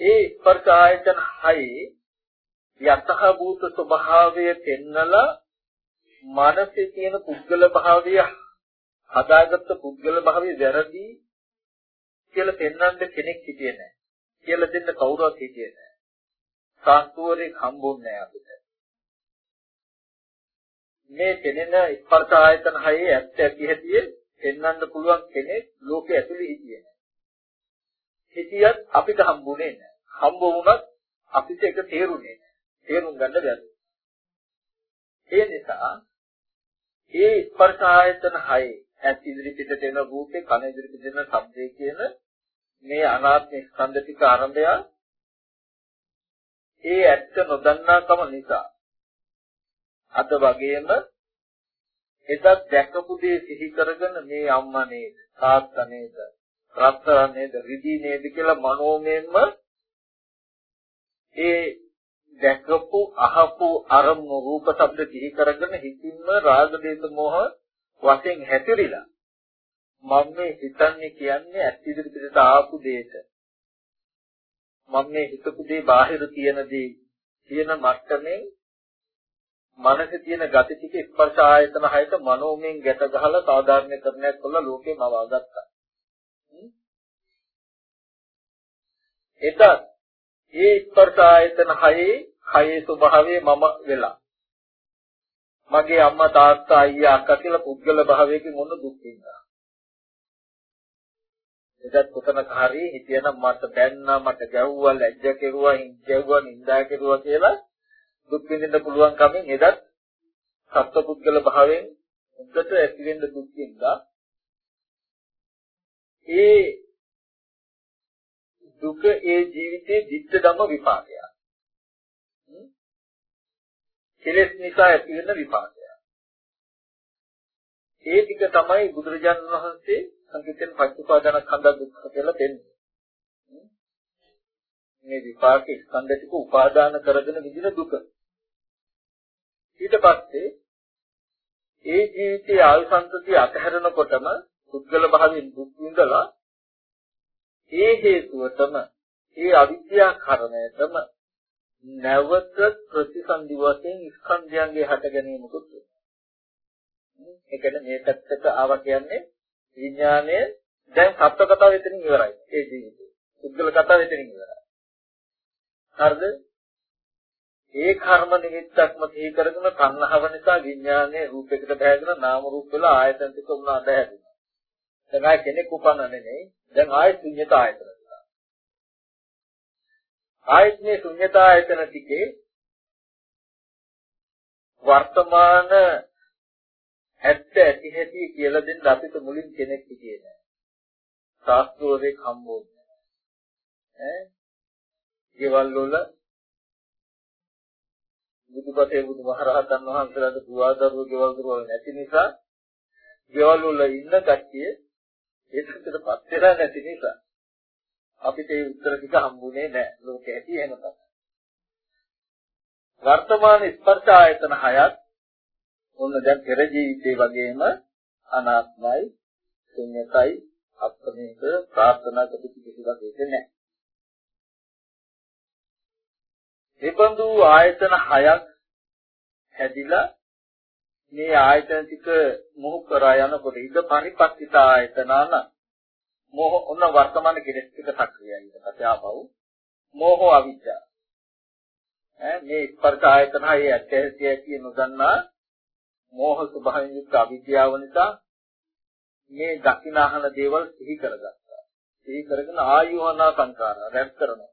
ඒ ස්පර්ශ ආයතන හයේ යතහ භූත ස්වභාවය පෙන්නලා මනසේ තියෙන පුද්ගල භාවය හදාගත්ත පුද්ගල භාවය වැරදි කියලා පෙන්වන්න කෙනෙක් හිටියේ නැහැ. කියලා දෙන්න කවුරුවත් හිටියේ නැහැ. සාස්තුවරේ හම්බුන්නේ නැහැ අපිට. මේ පෙනෙන ස්පර්ශ ආයතන හයේ ඇත්ත ඇති හැටි පෙන්වන්න පුළුවන් කෙනෙක් ලෝකයේ ඇතුලේ හිටියේ නැහැ. හිටියත් අපිට හම්බුනේ නැහැ. හම්බ වුණත් අපිට ඒක තේරුනේ නැහැ. තේරුම් ගන්න බැහැ. ඒ නිසා ඒ ස්පර්ශ ආයතන හයේ ඇස් ඉදිරි පිටට එන රූපේ කන ඉදිරි පිටට එන ශබ්දේ කියන මේ අනාත්ම ස්කන්ධ ටික ආරම්භය ඒ ඇත්ත නොදන්නාකම නිසා අද වගේම එදත් දැකපු දේ සිහි කරගෙන මේ අම්මා නේද තාත්තා නේද රත්තරන් නේද රිදී නේද කියලා මනෝමයෙන්ම ඒ දැකපු අහපු අරමුණු රූප ශබ්ද සිහි කරගෙන හිතින්ම රාග දේශ මොහ වශයෙන් හැතිරිලා මම මේ හිතන්නේ කියන්නේ ඇත්ත ඉදිරි පිටට ආපු දෙයට මම මේ හිතපු දේ බාහිර තියෙන දේ කියන මට්ටමේ මනසේ තියෙන gati ටික ස්පර්ශ ආයතන හයට මනෝමයෙන් ගැට ගහලා සාධාරණීකරණයක් කළා ලෝකේ මවාගත්තා. එතත් ඒ ස්පර්ශ ආයතන හයේ හයේ ස්වභාවය මම වෙලා. මගේ අම්මා තාත්තා අයියා අක්කා කියලා පුද්ගල භාවයකින් මොන දුක් විඳා. එදත් කොතනක හරි හිටියනම් මට බැන්නා මට ගැව්වා ලැජ්ජ කෙරුවා හිං ගැව්වා නිඳා කෙරුවා කියලා දුක් විඳින්න පුළුවන් කමින් එදත් සත්පුද්ගල භාවයෙන් උද්දට ඇති වෙන්න දුක් විඳා ඒ දුක ඒ ජීවිතයේ දිත්ත ධම්ම විපාකය. කෙලෙස් නිසා ඇති වෙන විපාකය. ඒ ටික තමයි බුදුරජාණන් වහන්සේ සංකීර්ණ පච්චුපාදාන කන්ද දුක්ඛ කියලා දෙන්නේ. මේ විපාක ස්කන්ධ ටික උපාදාන කරගෙන විඳින දුක. ඊට පස්සේ ඒ ජීවිතයේ ආයුසන්තතිය අතහැරෙනකොටම පුද්ගල භාවයෙන් දුක් විඳලා ඒ හේතුවටම ඒ අවිද්‍යා කර්මයටම නැවත ප්‍රතිසන්දි වශයෙන් ස්කන්ධයන්ගේ හට ගැනීමකුත් වෙනවා. ඒ කියන්නේ මේ පැත්තට ආවා කියන්නේ විඥානය දැන් සත්‍ය කතාව එතනින් ඉවරයි. ඒ ජීවිතේ. පුද්ගල කතාව එතනින් ඉවරයි. හරිද? ඒ කර්ම නිමිත්තක්ම තී කරගෙන තණ්හාව නිසා විඥානයේ රූපයකට බැහැගෙන නාම රූප වල ආයතන ටික උනා බැහැදුනා. දැන් ආය කෙනෙක් උපන්න නෙමෙයි. දැන් ආය ශුන්‍යත ආයතන. ආයත් මේ ශුන්‍යත ආයතන ටිකේ වර්තමාන ඇත්ත ඇති හැටි කියලා දෙන්න අපිට මුලින් කෙනෙක් හිටියේ නෑ. ශාස්ත්‍රෝදේ හම්බුනේ නෑ. ඈ? ගෙවල් වල බුදුපතේ බුදුමහරහතන් වහන්සේලාට දුවදරුවෝ ගෙවල් දරුවෝ නැති නිසා ගෙවල් වල ඉන්න කට්ටිය ඒකටපත් වෙලා නැති නිසා අපිට ඒ උත්තර ටික හම්බුනේ නැහැ. ලෝකෙ ඇති එහෙම තමයි. වර්තමාන ස්පර්ශ ආයතන හයත් ඔන්න දැන් පෙර ජීවිතේ වගේම අනාත්මයි, ශුන්‍යතයි, අප්‍රමේය ප්‍රාර්ථනා කරපු කිසිවක් ඒක නැහැ. නිබඳු ආයතන හයක් හැදිලා මේ ආයතන ටික මොහු කරා යනකොට ඉද පරිපස්සිත ආයතනන මොහ ඔන්න වර්තමාන කෙලෙස් ටික සක්‍රියයි. ඊට පස්සේ ආපහු මෝහ අවිද්‍යාව ඈ මේ ස්පර්ශ ආයතන හයේ ඇත්තැසිය කියන නොදන්නා මෝහ ස්වභාවයෙන් යුක්ත අවිද්‍යාව නිසා මේ දකින්නහන දේවල් සිහි කරගත්තා. සිහි කරගෙන ආයෝහනා සංකාර රැස් කරනවා.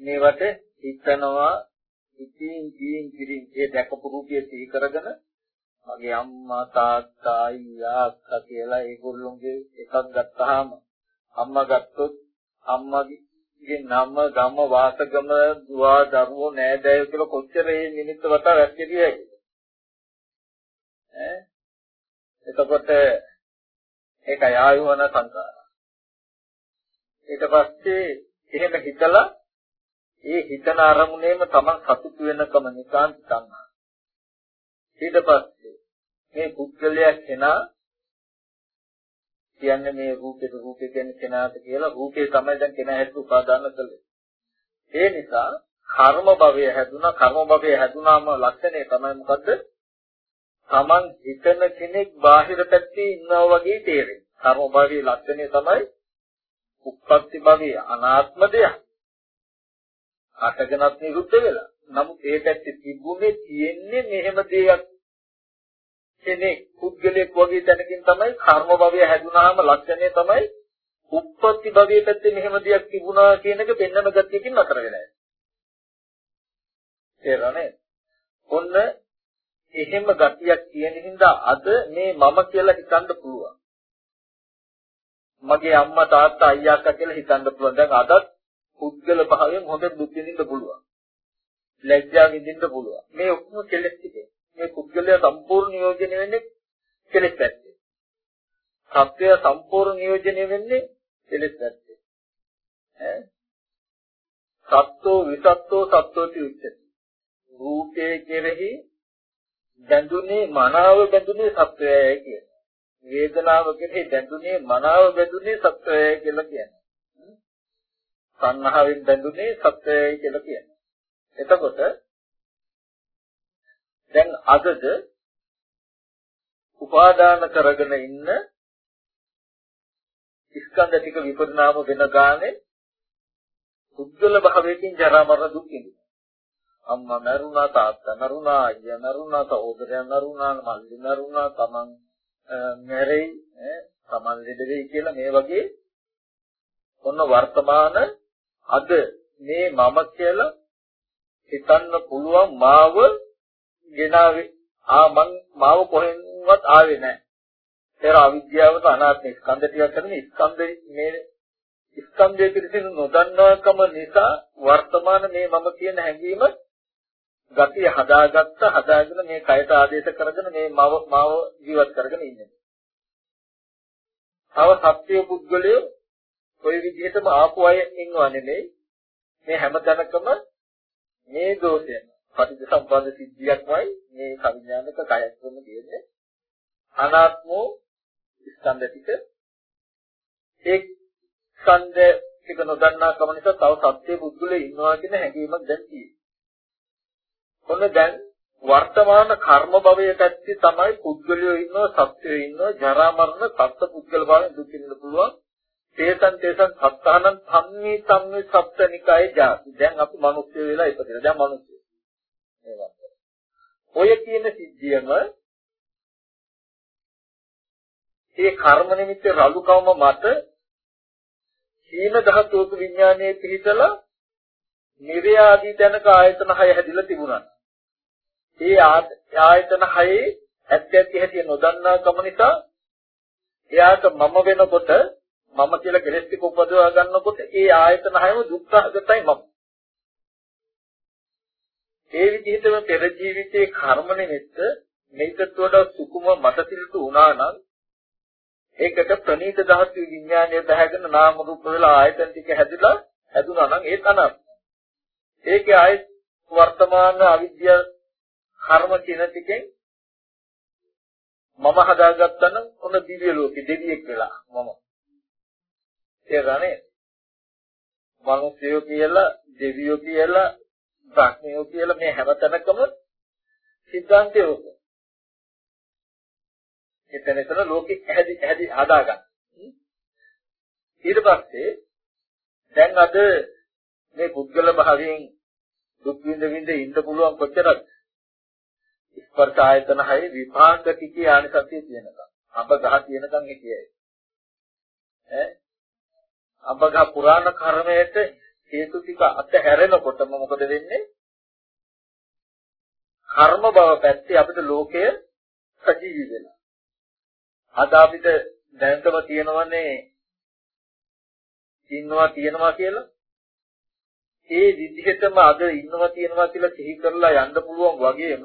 මේවට හිතනවා ඉතින් ජීන් කිරින් ඒ දැකපු රූපය සිහි කරගෙන මගේ අම්මා තාත්තා අයියා අක්කා කියලා ඒගොල්ලොන්ගේ එකක් ගත්තාම අම්මා ගත්තොත් අම්මගේ නම ගම වාසගම දුවා දරුවෝ නෑදෑයෝ කියලා කොච්චර මේ නිමිත්ත වටා වැක්කේදී හැකිද ඈ? එතකොට ඒකයි ආයුවන සංකාර ඊට පස්සේ එහෙම හිතලා ඒ හිතන අරමුණේම තමන් සතුටු වෙනකම නිකාන්ත ගන්නවා ඊට පස්සේ මේ පුද්ගලයා කෙනා කියන්නේ මේ රූපෙට රූපේ කියන්නේ කෙනාට කියලා රූපේ තමයි දැන් කෙනා හැට උපාදාන කළේ. ඒ නිසා කර්ම භවය හැදුනා කර්ම භවය හැදුනාම ලක්ෂණය තමයි මොකද්ද? Taman හිතන කෙනෙක් බාහිර පැත්තේ ඉන්නවා වගේ තේරෙන්නේ. කර්ම භවයේ ලක්ෂණය තමයි උප්පත්ති භවයේ අනාත්ම දෙයක්. අටගෙනත් නිරුද්ධ වෙලා. නමුත් ඒ පැත්තේ තිබුණේ තියෙන්නේ මෙහෙම දෙයක්. කෙනෙක් පුද්ගලයෙක් වගේ තැනකින් තමයි කර්ම භවය හැදුනාම ලක්ෂණය තමයි උප්පත්ති භවයේ පැත්තේ මෙහෙම දෙයක් තිබුණා කියන එක පෙන්වන ගතියකින් නතර වෙලා තේරෙන්නේ ඔන්න එහෙම ගතියක් තියෙන හින්දා අද මේ මම කියලා හිතන්න පුළුවන්. මගේ අම්මා තාත්තා අයියා අක්කා කියලා හිතන්න පුළුවන්. දැන් අදත් පුද්ගල භාවයෙන් හොඳ දුක් විඳින්න පුළුවන් ලැජ්ජා විඳින්න පුළුවන් මේ ඔක්කොම කෙලෙස් ටිකේ මේ පුද්ගලයා සම්පූර්ණ නියෝජනය වෙන්නේ කෙලෙස් පැත්තේ. සත්‍යය සම්පූර්ණ නියෝජනය වෙන්නේ කෙලෙස් පැත්තේ. ඈ සත්ත්වෝ විසත්ත්වෝ සත්ත්වෝති උච්චති. රූපේ කෙරෙහි බැඳුනේ මනාව බැඳුනේ සත්‍යයයි කියනවා. වේදනාව කෙරෙහි බැඳුනේ මනාව බැඳුනේ සත්‍යයයි කියලා කියනවා. සංහාවෙන් බැඳුනේ සත්‍යයයි කියලා කියනවා. එතකොට දැන් අදද උපාදාන කරගෙන ඉන්න ස්කන්ධ ටික විපරිණාම වෙන ගානේ උද්දල භාවයකින් ජරා මරණ දුක් විඳිනවා. අම්මා මරුණා තාත්තා මරුණා අයියා මරුණා සහෝදරයා මරුණා මල්ලි මරුණා තමන් මැරෙයි ඈ තමන් ලෙඩ වෙයි කියලා මේ වගේ ඔන්න වර්තමාන අද මේ මම කියලා හිතන්න පුළුවන් මාව ගෙනාවේ ආ මං මාව කොහෙන්වත් ආවේ නැහැ. ඒතර අවිද්‍යාවත අනාත්ම ස්කන්ධ ටිකක් කරන ස්කන්ධ මේ ස්කන්ධය පිළිසින නොදන්නාකම නිසා වර්තමාන මේ මම කියන හැඟීම ගතිය හදාගත්ත හදාගෙන මේ කයට ආදේශ කරගෙන මේ මව මාව ජීවත් කරගෙන ඉන්නේ. තව සත්‍ය පුද්ගලයෝ කොයි විදිහටම ආපු අය ඉන්නව නෙමෙයි. මේ හැමතැනකම මේ දෝෂය පටිච්චසමුප්පාද සිද්ධියක්මයි මේ සංඥානික කයක් වුණ කියන්නේ. අනාත්මෝ ස්කන්ධ ටික. ඒ ස්කන්ධ ටික නොදන්නා කම නිසා තව සත්‍ය පුද්ගලෙ ඉන්නවා කියන හැඟීමක් දැන් තියෙනවා. ඔන්න දැන් වර්තමාන කර්ම භවයේ පැත්තේ තමයි පුද්ගලයෝ ඉන්නවා සත්‍යයෝ ඉන්නවා ජරා මරණ සත්ත්ව පුද්ගල භාවයෙන් දුක් විඳින්න පුළුවන්. තේසන් තේසන් සත්තානං සම්මේ සම්මේ සප්තනිකයි ජාති. දැන් අපි මිනිස්සු වෙලා ඉපදෙනවා. දැන් මිනිස්සු. ඔය කියන සිද්ධියම ඒ කර්ම නිමිත්ත රළුකවම මත සීන ධාතුක විඥානයේ පිහිටලා නිර්යාදී තැනක ආයතන 6 හැදිලා තිබුණා. ඒ ආයතන 6 ඇත්ත ඇති හැටි නොදන්නා කම නිසා එයාට මම වෙනකොට මම කියලා කෙලෙස් ටික උපදවා ගන්නකොට ඒ ආයතන 6ම දුක්ඛගතයි මම. ඒ විදිහටම පෙර ජීවිතයේ කර්ම නිමිත්ත මේකට වඩා සුකුම මතතිලතු වුණා නම් ඒකට ප්‍රනීත ධාතු විඥානය බහැගෙන නාම රූප වල ආයතන ටික හැදිලා හැදුනා නම් ඒක අනාත්මයි. ඒකේ ආය වර්තමාන අවිද්‍යාව කර්ම කියන ටිකෙන් මම හදාගත්තා නම් ඔන්න දිව්‍ය ලෝකෙ දෙවියෙක් වෙලා මම. ඒකනේ. මිනිස්සුયો කියලා දෙවියෝ කියලා බ්‍රහ්මයෝ කියලා මේ හැමතැනකම සිද්ධාන්තය ඔක. එතන එතන ලෝකෙ ඇහැදි ඇහැදි හදාගන්න. ඊට පස්සේ දැන් අද මේ පුද්ගල භාවයෙන් දුක් විඳ විඳ ඉන්න පුළුවන් කොච්චරද? ස්පර්ශ ආයතන හය විපාක ටිකේ ආනිසත්‍ය තියෙනකම්. අඹ ගහ තියෙනකම් හිටියයි. ඈ අඹ ගහ පුරාණ කර්මයට හේතු ටික අතහැරෙනකොටම මොකද වෙන්නේ? කර්ම භව පැත්තේ අපිට ලෝකය සජීවී වෙනවා. අද අපිට දැනටම තියෙනවනේ ඉන්නවා තියෙනවා කියලා. ඒ විදිහටම අද ඉන්නවා තියෙනවා කියලා සිහි කරලා යන්න පුළුවන් වගේම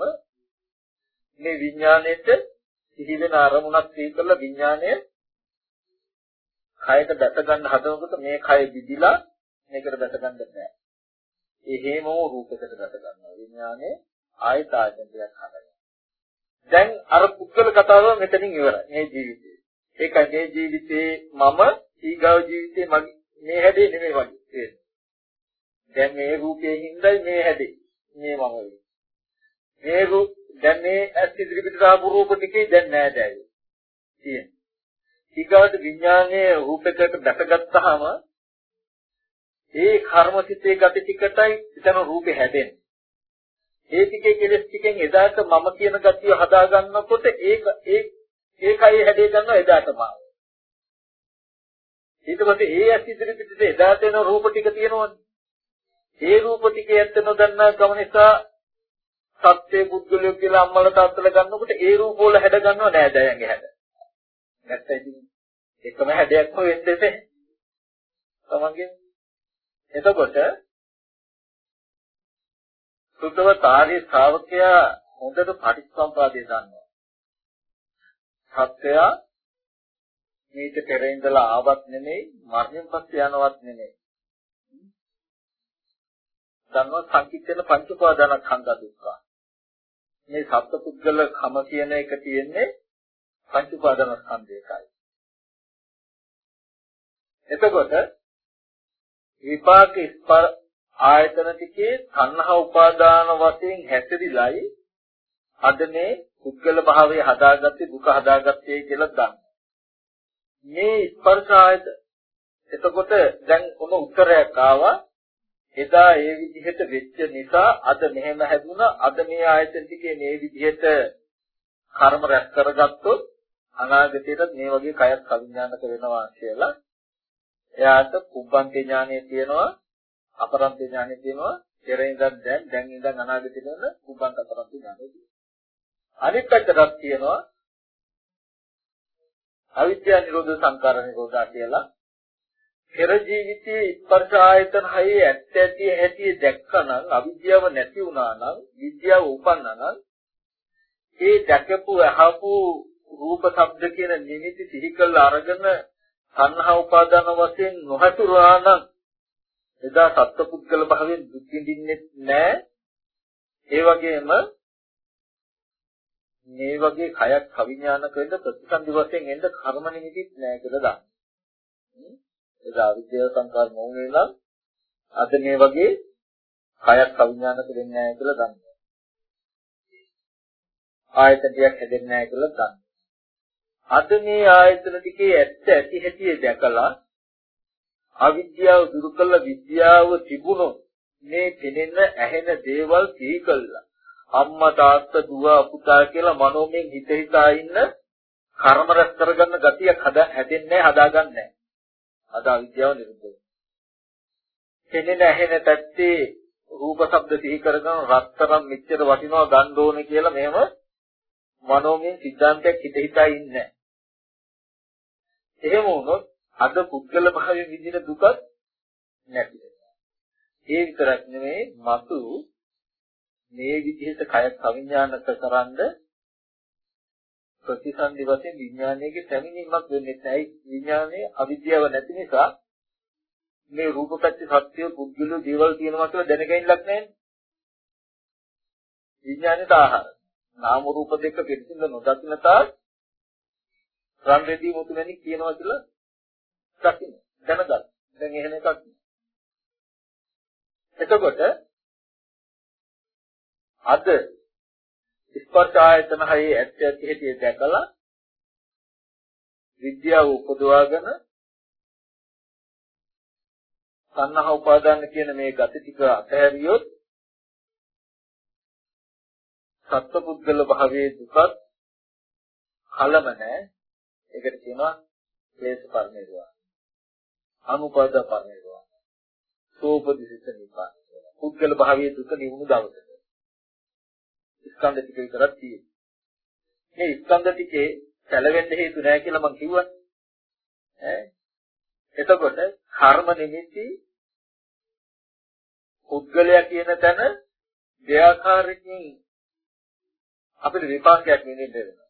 මේ විඥාණයට සිහි වෙන අරමුණක් සිහි කරලා විඥාණය කයට දැස ගන්න හදනකොට මේ කය විදිලා මේකට දැස ගන්න බෑ. ඒ හේමම රූපයකට දැස ගන්නවා. විඥානේ ආයත ආයතනයක් හදනවා. දැන් අර පුද්ගල කතාව මෙතනින් ඉවරයි. මේ ජීවිතේ. ඒකයි මේ ජීවිතේ මම ඊගාව ජීවිතේ මගේ මේ හැදේ නෙමෙයි වගේ. දැන් මේ රූපයේ හිඳයි මේ හැදේ. මේ මම වෙයි. මේ රූප දැන් මේ ඇස් ඉදිරි පිටට ආපු රූප ටිකේ දැන් නෑ දැයි. තියෙනවා. ඊගාවට විඥානයේ රූපයකට දැකගත්තාම ඒ කර්මසිතේ ගති ටිකටයි එතන රූපේ හැදෙන්නේ. ඒ ටිකේ කෙලස් ටිකෙන් එදාට මම කියන ගතිය හදා ගන්නකොට ඒක ඒ ඒකයි හැදේ ගන්නවා එදාටම. ඊට පස්සේ ඒ ඇස් ඉදිරි පිටේ එදාට එන රූප ටික තියෙනවනේ. ඒ රූප ටිකේ ඇත්ත නොදන්නා කම නිසා සත්‍ය පුද්ගලයෝ කියලා අම්මලා තාත්තලා ගන්නකොට ඒ රූප වල හැද ගන්නව නෑ දයන්ගේ හැද. නැත්නම් ඉතින් එකම හැඩයක්ම වෙන්නේ තමන්ගේ එතකොට සුද්ධවතාරී ශ්‍රාවකයා හොඳට පටිච්චසමුපාදය දන්නවා. සත්‍යය මේක පෙර ඉඳලා ආවත් නෙමෙයි මරණයෙන් පස්සේ යනවත් නෙමෙයි. දන්නවා සංකිටන පංච උපාදානස්කන්ධ දුක්ඛ. මේ සත්පුද්ගල කම කියන එක තියෙන්නේ පංච උපාදානස්කන්ධයකයි. එතකොට විපාක ස්පර ආයතන ටිකේ තණ්හා උපාදාන වශයෙන් හැසිරීලයි අද මේ පුද්ගල භාවය හදාගත්තේ දුක හදාගත්තේ කියලා දන්න. මේ ස්පර්ශ ආයත එතකොට දැන් ඔන්න උත්තරයක් ආවා එදා ඒ විදිහට වෙච්ච නිසා අද මෙහෙම හැදුනා අද මේ ආයතන ටිකේ මේ විදිහට කර්ම රැස් කරගත්තොත් අනාගතයේත් මේ වගේ කයක් අවිඥානික වෙනවා කියලා එයාට කුබ්බන්තේ ඥානය තියෙනවා අපරන්තේ ඥානය තියෙනවා. පෙර ඉඳන් දැන් දැන් ඉඳන් අනාගතේ වෙන කුබ්බන්ත අපරන්තේ ඥානය තියෙනවා. අනිත් පැත්තටත් තියෙනවා අවිද්‍යා නිරෝධ සංකාර නිරෝධා කියලා. පෙර ජීවිතයේ ස්පර්ශ ආයතන හයේ ඇත්ත ඇති ඇති දැක්කනම් අවිද්‍යාව නැති වුණා නම් විද්‍යාව උපන්නා නම් ඒ දැකපු අහපු රූප ශබ්ද කියන නිමිති සිහි කළ අරගෙන සංහා උපාදාන වශයෙන් නොහතුරා නම් එදා සත්පුද්ගල භාවයෙන් දුක් විඳින්නේ නැහැ ඒ වගේම මේ වගේ කයක් අවිඥානික වෙන්න ප්‍රතිසන්දි වශයෙන් එන්න කර්ම නිමිතිත් නැහැ කියලා දාන්න. එදා අවිද්‍යාව සංකාර මොහොනේ නම් අද මේ වගේ කයක් අවිඥානික වෙන්නේ නැහැ කියලා දාන්න. ආයතනයක් හැදෙන්නේ නැහැ කියලා දාන්න. අද මේ ආයතන ටිකේ ඇත්ත ඇති හැටි දැකලා අවිද්‍යාව දුරු කළ විද්‍යාව තිබුණොත් මේ පෙනෙන ඇහෙන දේවල් සිහි කළා. අම්මා තාත්තා දුව පුතා කියලා මනෝමයෙන් හිත හිතා ඉන්න කර්ම රැස් කරගන්න ගතියක් හදා හැදෙන්නේ හදාගන්නේ අද අවිද්‍යාව නිරුද්ධ වෙනවා. ඇහෙන පැත්තේ රූප ශබ්ද සිහි කරගෙන රත්තරන් මෙච්චර වටිනවා ගන්න ඕනේ කියලා මෙහෙම මනෝමයෙන් සිද්ධාන්තයක් හිත හිතා ඉන්නේ එහෙම වුණොත් අද පුද්ගල භාවයේ විඳින දුකත් නැති වෙනවා. ඒ විතරක් නෙමෙයි මතු මේ විදිහට කය අවිඥානික කරන්ද ප්‍රතිසන්දි වශයෙන් විඥානයේ පැමිණීමක් වෙන්නේ නැහැ. විඥානයේ අවිද්‍යාව නැති නිසා මේ රූපපත්‍ය සත්‍ය පුද්ගල දේවල් තියෙනවා කියලා දැනගැනින්නක් නැහැ. විඥානයේ ආහාර. නාම රූප දෙක පිළිසිඳ නොදකින්න තාක් රන් රෙදි මුතු නැණි කියනවා කියලා දකින්න දැනගන්න. දැන් එහෙම එකක් නෑ. එතකොට අද ස්පර්ශ ආයතන හයේ ඇත්ත ඇති හැටි දැකලා විද්‍යාව උපදවාගෙන සංහව උපාදාන කියන මේ ගති ටික අතහැරියොත් සත්පුද්ගල භාවයේ දුකත් කලම නැහැ. ඒකට කියනවා ක්ලේශ පරිණිරවාණ. අනුපද පරිණිරවාණ. සෝපදිසිත නිපාත. පුද්ගල භාවයේ දුක නිවුණු දවසට. ස්කන්ධ ටික විතරක් තියෙනවා. මේ ස්කන්ධ ටිකේ සැලවෙන්න හේතු නැහැ කියලා මම කිව්වා. ඈ එතකොට කර්ම නිමිති පුද්ගලයා කියන තැන දෙආකාරකින් අපිට විපාකයක් විඳින්න වෙනවා.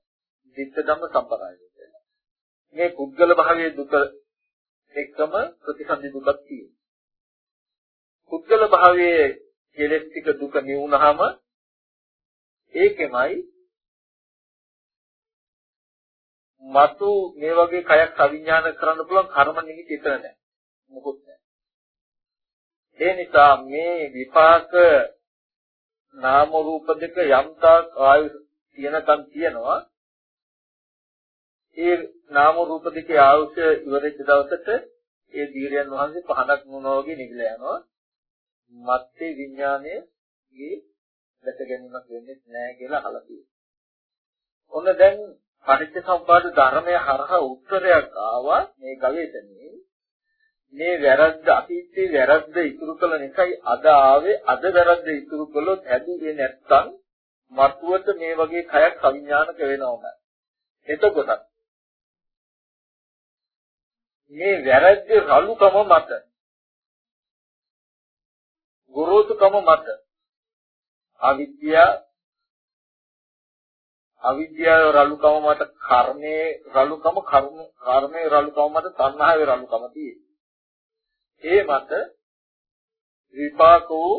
ධිට්ඨ ධම්ම සම්පදාය කියලා. මේ පුද්ගල භාවයේ දුක එක්කම ප්‍රතිසන්දි දුකක් තියෙනවා. පුද්ගල භාවයේ කෙලෙස් ටික දුක නිවුනහම ඒකෙමයි මතු මේ වගේ කයක් අවිඥාන කරන්න පුළුවන් කර්ම නිමිති ඉතර නැහැ. මොකොත් නැහැ. ඒ නිසා මේ විපාක නාම රූප දෙක යම්තාක් ආයු තියෙනකන් තියෙනවා. ඒ නාම රූප දෙකේ ආයුෂ ඉවරෙච්ච දවසට ඒ දීර්යයන් වහන්සේ පහනක් නුනවා වගේ නිගලා යනවා. මත්තේ විඥානයේ දැක ගැනීමක් වෙන්නේ නැහැ කියලා අහලා තියෙනවා. ඔන්න දැන් පටිච්චසමුපාද ධර්මය හරහා උත්තරයක් ආවා මේ ගවේෂණයේ. මේ වැරද්ද අතීතයේ වැරද්ද ඉතුරු කළ නිසායි අද ආවේ අද වැරද්ද ඉතුරු කළොත් හැදුවේ නැත්තම් මතුවට මේ වගේ කයක් අවිඥානික වෙනවම. එතකොට මේ වැරද්දේ රළුකම මත ගුරුතුකම මත අවිද්‍යාව අවිද්‍යාව රළුකම මත කර්මයේ රළුකම කර්ම කර්මයේ රළුකම මත තණ්හාවේ රළුකම තියෙනවා. ඒ මත විපාක වූ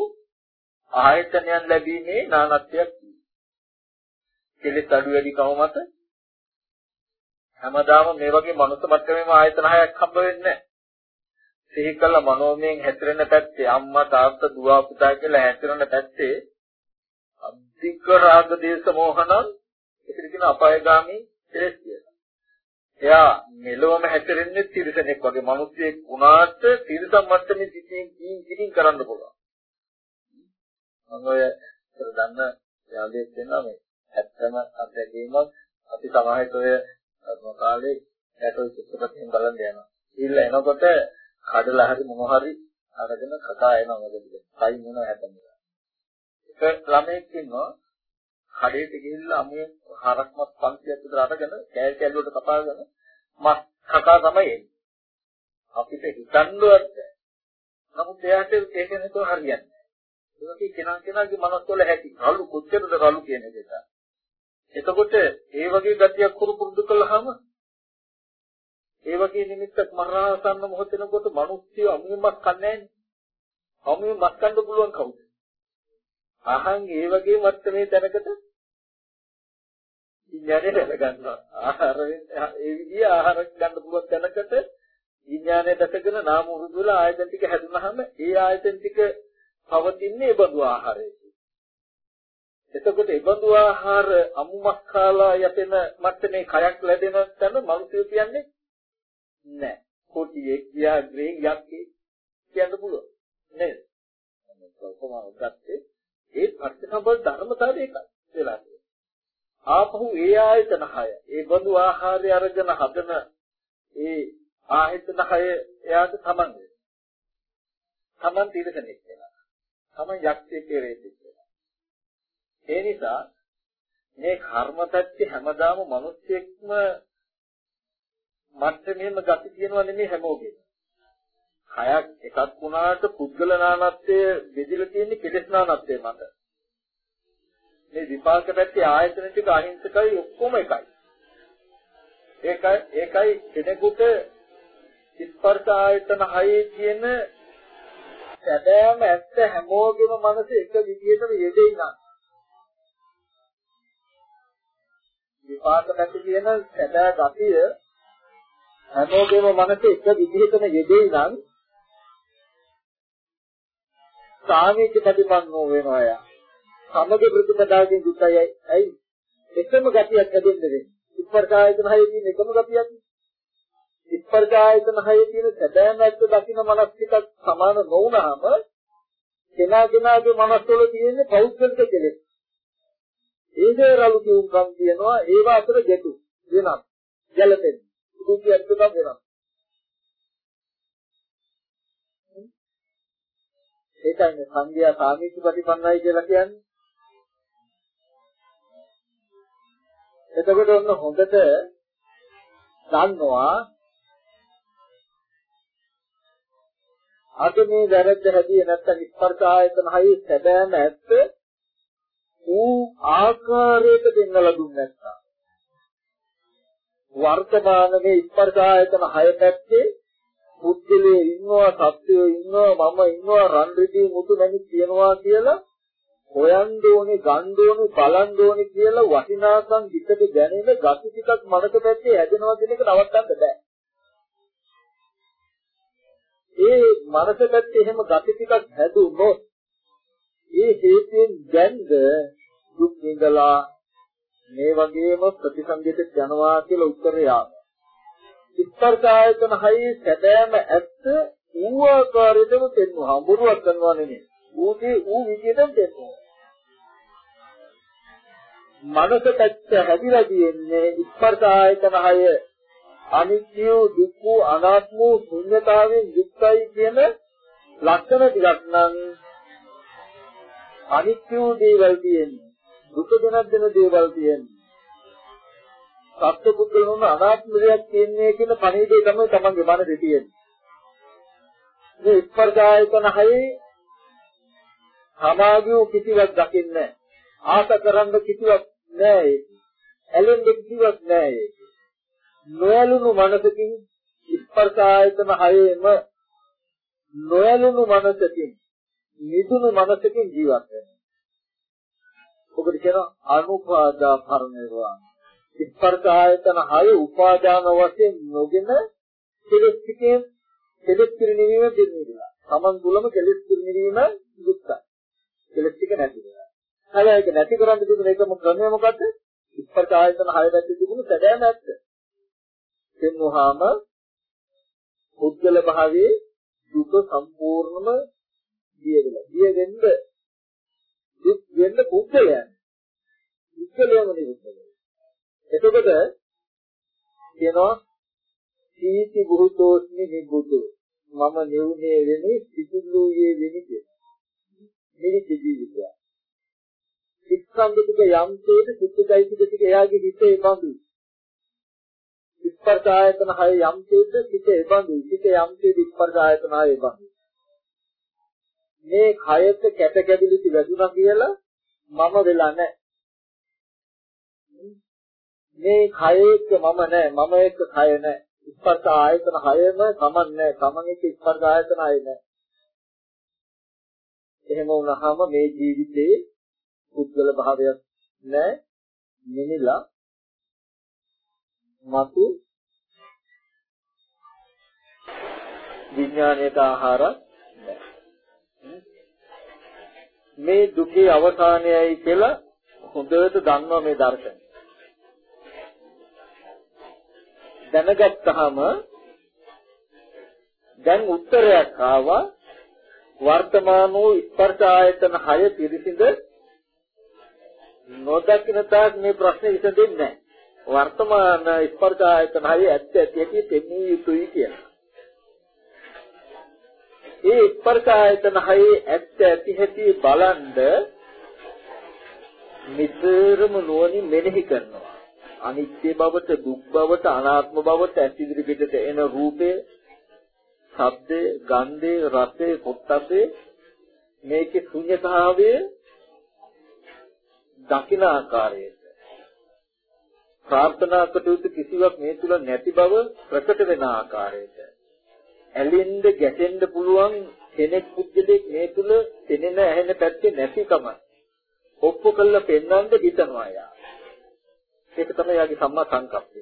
ආයතනයන් ලැබීමේ නානත්වයක් තියෙනවා. කෙලෙස් අඩු වැඩි කම මත හැමදාම මේ වගේ මනුස්ස මට්ටමේම ආයතන හයක් හම්බ වෙන්නේ නැහැ. සිහි කළ මනෝමයෙන් හැතිරෙන පැත්තේ අම්මා තාත්තා දුව පුතා කියලා හැතිරෙන පැත්තේ අධික රාග දේශ මොහනං ඒකට කියන අපායගාමී කෙලෙස් කියලා. එයා මෙලොවම හැතරෙන්නේ තිරසනෙක් වගේ මිනිස්සෙක් වුණාට තිරසම් මට්ටමේ සිටින් කියින් කියින් කරන්න පුළුවන්. මම ඔය දන්න යාළුවෙක් වෙනවා මේ ඇත්තම අත්දැකීමක් අපි සමාජයට ඔය කාලේ ඇටෝ චිත්‍රපටයෙන් බලන්න යනවා. ඊළ එනකොට කඩලා හරි මොන හරි අරගෙන කතා එනවා මොකද? කයි මොන හැදෙන්නේ. එක ළමෙක් ඉන්නවා කඩේට ගිහිල්ලා අමුයෙන් හරක්මත් 500ක් විතර අරගෙන කෑල් කෑල් වලට කපාගෙන මස් කකා තමයි එන්නේ. අපිට හිතන්නවත් නමුත් එයාට ඒක නේතෝ හරියන්නේ නැහැ. ඒක කෙනා කෙනාගේ මනස් වල හැටි. රළු කොච්චරද රළු කියන එක. එතකොට ඒ වගේ ගතියක් කරු පුරුදු කළාම ඒ වගේ නිමිත්තක් මරණාසන්න මොහොතේනකොට මිනිස්සු අමුමක් කන්නේ නැහැ. අමුමක් මස් කන්න පුළුවන් කවුද? අහන් ඒ වගේ මත්තමේ දැනකට විඥානය දැන ගන්නවා. ආහාර ඒ විදිහ ආහාර ගන්න පුළුවන් දැනකට විඥානය දැකගෙන නාම උරුදු වල ආයතන ටික හැදුනහම ඒ ආයතන ටික පවතින්නේ ඒ බඳු ආහාරයක. එතකොට ඒ බඳු ආහාර අමුමක් කාලා යතෙන මත්තමේ කයක් ලැබෙන තැන මිනිස්සු කියන්නේ නැහැ. කොටියේ කියා ග්‍රේ යක්කේ කියන්න පුළුවන්. නේද? කොහොමද ගත්තේ? ඒ පටිච්චසමුප්පාද ධර්මතාවය ඒකයි වෙලා තියෙන්නේ. ආපහු ඒ ආයතන හය, ඒ බඳු ආහාරය අරගෙන හදන ඒ ආයතන හය එයාට තමන්ගේ. තමන් තීරකෙනෙක් වෙනවා. තමන් යක්ෂයෙක් වේදෙක් වෙනවා. ඒ නිසා මේ කර්මතත්ත්‍ය හැමදාම මිනිස්සෙක්ම මට්ටමේම ගති තියෙනවා නෙමෙයි හැමෝගෙම. හයක් එකක් වුණාට පුද්ගල නානත්වය බෙදිලා තියෙන්නේ කෙලෙස් නානත්වය මත. මේ විපාක පැත්තේ ආයතන ටික අහිංසකයි ඔක්කොම එකයි. ඒකයි ඒකයි කෙනෙකුට ස්පර්ශ ආයතන හයේ තියෙන සැබෑම ඇත්ත හැමෝගෙම මනස එක විදිහටම යෙදෙයි නම් විපාක පැත්තේ තියෙන සැබෑ ගතිය හැමෝගෙම මනස එක විදිහටම යෙදෙයි නම් සාමීච්‍ය ප්‍රතිපන්නෝ වෙනවා යා. සමග ප්‍රතිපදාවෙන් යුක්තයි. ඇයි? එකම ගතියක් හැදෙන්න වෙන්නේ. ස්පර්ශායතන හයේ තියෙන එකම ගතියක්. ස්පර්ශායතන හයේ තියෙන සැබෑම ඇත්ත දකින්න මනස් ටිකක් සමාන නොවුනහම කෙනා කෙනාගේ මනස් වල තියෙන පෞද්ගලික කෙලෙස්. ඒකේ රළු කියුම්කම් තියෙනවා ඒව අතර ගැටු වෙනස්. ගැළපෙන්නේ. දුකියක් තුනක් වෙනස්. ඒකයි මේ සංඝයා සාමිච්ච ප්‍රතිපන්නයි කියලා කියන්නේ. එතකොට ඔන්න හොඳට දන්නවා අද මේ වැරද්ද හැදියේ නැත්තම් ස්පර්ශ ආයතන හයි සැබෑම ඇත්ත ඌ ආකාරයට දෙන්නලා දුන්නේ නැත්තම් වර්තමානයේ ස්පර්ශ ආයතන හය පැත්තේ පුද්ගලයේ ඉන්නවා සත්‍යයේ ඉන්නවා මම ඉන්නවා රන් රිදී මුතු නැමි කියනවා කියලා හොයන්න ඕනේ ගන්න ඕනේ බලන්න ඕනේ කියලා වටිනාකම් විකට දැනෙන gati ටිකක් මනස පැත්තේ හැදෙනවා කියන එක නවත්තන්න බෑ. ඒ මනස පැත්තේ එහෙම gati ටිකක් හැදුනොත් ඒ හේතුයෙන් දැන්ද දුක් විඳලා මේ වගේම ප්‍රතිසංගිත යනවා කියලා උත්තරය ආවා. ස්පර්ශ ආයතන හයි සැබෑම ඇත්ත ඌ ආකාරයටම තෙන්නවා. හඹුරුවක් කරනවා නෙමෙයි. ඌගේ ඌ විදියටම තෙන්නවා. මනස පැත්ත හැදිලා තියෙන්නේ ස්පර්ශ ආයතන හය අනිත්‍ය දුක්ඛ අනාත්ම ශුන්‍යතාවයෙන් යුක්තයි කියන ලක්ෂණ ටිකක් නම් අනිත්‍ය දේවල් තියෙන්නේ දුක දෙනක් දෙන දේවල් තියෙන්නේ සත්‍ය පුද්ගල වුණ අනාත්ම දෙයක් තියෙන්නේ කියන පණිවිඩය තමයි තමන්ගේ මනසේ තියෙන්නේ මේ ස්පර්ශ ආයතන හයේ සමාගිය කිසිවක් දකින්නේ ආස කරන්න කිසිවක් නෑ ඒක. ඇලෙන්න කිසිවක් නෑ ඒක. නොයලුණු මනසකින් ස්පර්ශ ආයතන හයේම නොයලුණු මනසකින් නිදුණු මනසකින් ජීවත් වෙනවා. ඔබට කියන අනුපාදා පරිණිරවාණ. ස්පර්ශ ආයතන හය උපාදාන වශයෙන් නොගෙන කෙලෙස් ටිකෙන් කෙලෙස් පිරිනීම දෙන්නවා. Taman තුලම කෙලෙස් පිරිනීම යුක්තයි. කෙලෙස් ටික නැති වෙනවා. හැබැයි ඒක නැති කරන්න තිබුණ එකම ක්‍රමය මොකද්ද? ස්පර්ශ ආයතන හය පැත්තේ තිබුණු සැබෑම ඇත්ත. එන්වහාම පුද්ගල භාවයේ දුක සම්පූර්ණම දිය වෙලා. දිය වෙන්න දුක් වෙන්න පුද්ගලයන්. පුද්ගලයම නෙවෙයි. එතකොට කියනවා සීති බුතෝස්මි නිබුදු මම නිවුනේ වෙන්නේ සිතුල්ලුයේ වෙන්නේ. මේ ජීවිතය. සිත්සංග ටික යම් තේද සිත්චෛතසික ටික එයාගේ හිතේ බඳු ස්පර්ශ ආයතන හය යම් තේද සිත එබඳු සිත යම් තේද ස්පර්ශ ආයතන හය එබඳු මේ කයට කැට කැඩිලිති වැදුනා කියලා මම වෙලා නැහැ. මේ කයේක මම නැහැ. මම එක්ක කය නැහැ. ස්පර්ශ ආයතන හයම සමන් නැහැ. සමන් එක්ක ස්පර්ශ ආයතන හය නැහැ. එහෙම වුණාම මේ ජීවිතේ පුද්ගල භාවයක් නැහැ. මිනිලා මතු විඥාණයට ආහාර මේ දුකේ අවසානයයි කියලා හොඳට දන්නවා මේ දර්ශනය. දැනගත්තාම දැන් උත්තරයක් ආවා වර්තමාන වූ ස්පර්ශ ආයතන 6 පිරිසිඳ නොදකින තාක් මේ ප්‍රශ්නේ විසඳෙන්නේ නැහැ. වර්තමාන ස්පර්ශ ආයතන 6 ඇත්ත ඇති ඇති පෙන්වී යුතුයි කියලා. ඒ ස්පර්ශ ආයතන 6 ඇත්ත ඇති ඇති බලන්ද නිතරම නොවනින් මෙනෙහි කරනවා. අනිත්‍ය බවට, දුක් බවට, අනාත්ම බවට ඇස් ඉදිරි පිටට එන රූපේ, ශබ්දේ, ගන්ධේ, රසේ, පොට්ටබ්බේ මේකේ ශුන්‍යතාවය දකින ආකාරයට ප්‍රාර්ථනා කටයුතු කිසිවක් මේ තුල නැති බව ප්‍රකට වෙන ආකාරයට ඇලෙන්න ගැටෙන්න පුළුවන් කෙනෙක් පුද්ගලෙක් මේ තුල තෙනෙන ඇහෙන පැත්තේ නැතිකම ඔප්පු කළා පෙන්වන්න හිතනවා යා. ඒක තමයි යාගේ සම්මා සංකප්පය.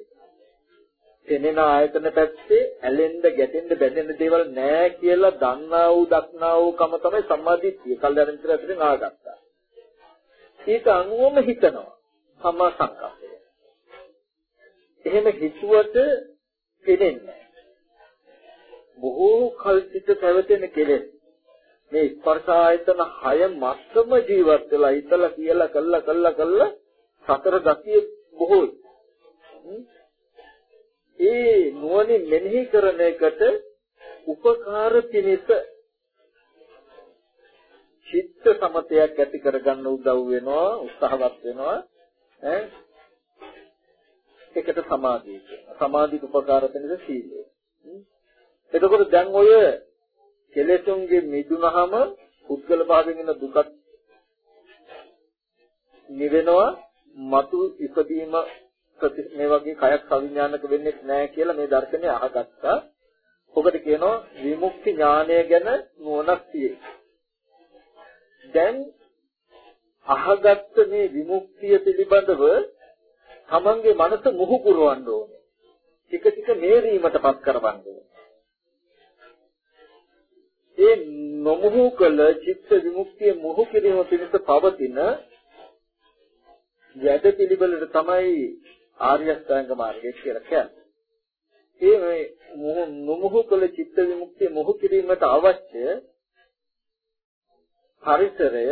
තෙනෙන ආයතන පැත්තේ ඇලෙන්න ගැටෙන්න බැඳෙන දේවල් නැහැ කියලා දන්නා වූ දක්නා වූ කම තමයි සම්මාදිට්ඨිය. කල්යනා මිත්‍ර ඇතුලෙන් ආගත්තා. ඒක අනුවම හිතනවා. සම්මා සංකප්පය. එහෙම හිතුවට පෙනෙන්නේ බොහෝ කල් සිට පැවතෙන කෙලෙස් මේ ස්පර්ශ ආයතන 6 මත්තම ජීවත් වෙලා හිතලා කියලා කළා කළා කළා සතර ගතිය බොහෝයි. ඒ නුවණින් මෙනෙහි කරන එකට උපකාර පිණිස චිත්ත සමතයක් ඇති කරගන්න උදව් වෙනවා උත්සාහවත් වෙනවා ඈ එකට සමාධිය කියනවා. සමාධික උපකාර වෙනද සීලය. එතකොට දැන් ඔය කෙලෙසුන්ගේ මිදුනහම පුද්ගල භාවයෙන් එන දුකත් නිවෙනවා මතු ඉපදීම මේ වගේ කයක් අවිඥානික වෙන්නේ නැහැ කියලා මේ දර්ශනය අහගත්තා. ඔබට කියනවා විමුක්ති ඥානය ගැන නුවණක් තියෙයි. දැන් අහගත්ත මේ විමුක්තිය පිළිබඳව තමන්ගේ මනස මුහු පුරවන්න ඕනේ. ටික ටික මේරීමටපත් කරවන්න ඕනේ. ඒ නොමුහු කළ චිත්ත විමුක්තිය මුහු කිරීම පිණිස පවතින යද පිළිවෙලට තමයි ආර්ය අෂ්ටාංග මාර්ගය කියලා කියන්නේ. ඒ මේ නොමුහු කළ චිත්ත විමුක්තිය මුහු කිරීමට අවශ්‍ය පරිසරය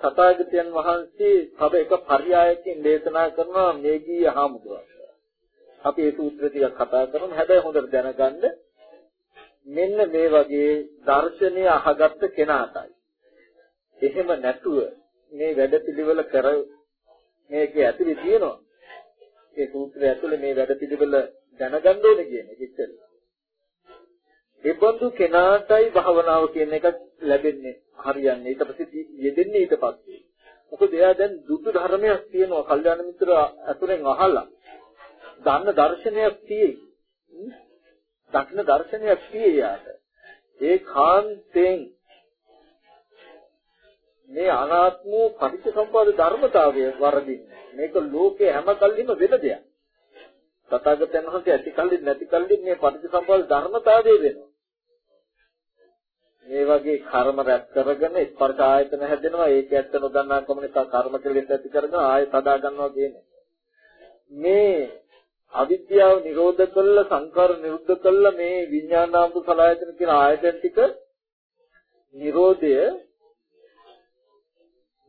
තථාගතයන් වහන්සේ තව එක පర్యాయකින් දේශනා කරනවා මේගී අහමුදුවා. අපි ඒ සූත්‍ර ටිකක් කතා කරමු. හැබැයි හොඳට දැනගන්න මෙන්න මේ වගේ දර්ශනීය අහගත්ත කෙනාටයි. එහෙම නැතුව මේ වැඩපිළිවෙල කර මේකේ ඇතුලේ තියෙනවා. ඒ සූත්‍රය ඇතුලේ මේ වැඩපිළිවෙල දැනගන්න ඕනේ කියන්නේ කිච්චර. ඒ බඳු කෙනාටයි භාවනාව කියන එක ලැබෙන්නේ හරියන්නේ ඊට පස්සේ යෙදෙන්නේ ඊට පස්සේ මොකද එයා දැන් දුක්ඛ ධර්මයක් තියෙනවා කල්යාණ මිත්‍ර අතුරෙන් අහලා දන්න දර්ශනයක් තියෙයි. දක්න දර්ශනයක් තියෙයි යාට. ඒ කාන්තෙන් මේ අනාත්ම පටිච්චසමුප්පාද ධර්මතාවය වර්ධින්නේ. මේක ලෝකේ හැම කල්ලිම වෙන දෙයක්. තථාගතයන් වහන්සේ ඇති කල්ලින් නැති කල්ලින් මේ පටිච්චසමුප්පාද ධර්මතාවය වෙනවා. මේ වගේ කර්ම රැස් කරගෙන ස්පර්ශ ආයතන හැදෙනවා. ඒක ඇත්ත නොදන්නා කම නිසා කර්ම කෙලෙස් ඇති කරගෙන ආයෙ සදා ගන්නවා කියන්නේ. මේ අවිද්‍යාව නිරෝධ කළ සංකාර නිරුද්ධ කළ මේ විඥානාම්ප සලආයතන කියන ආයතන ටික නිරෝධය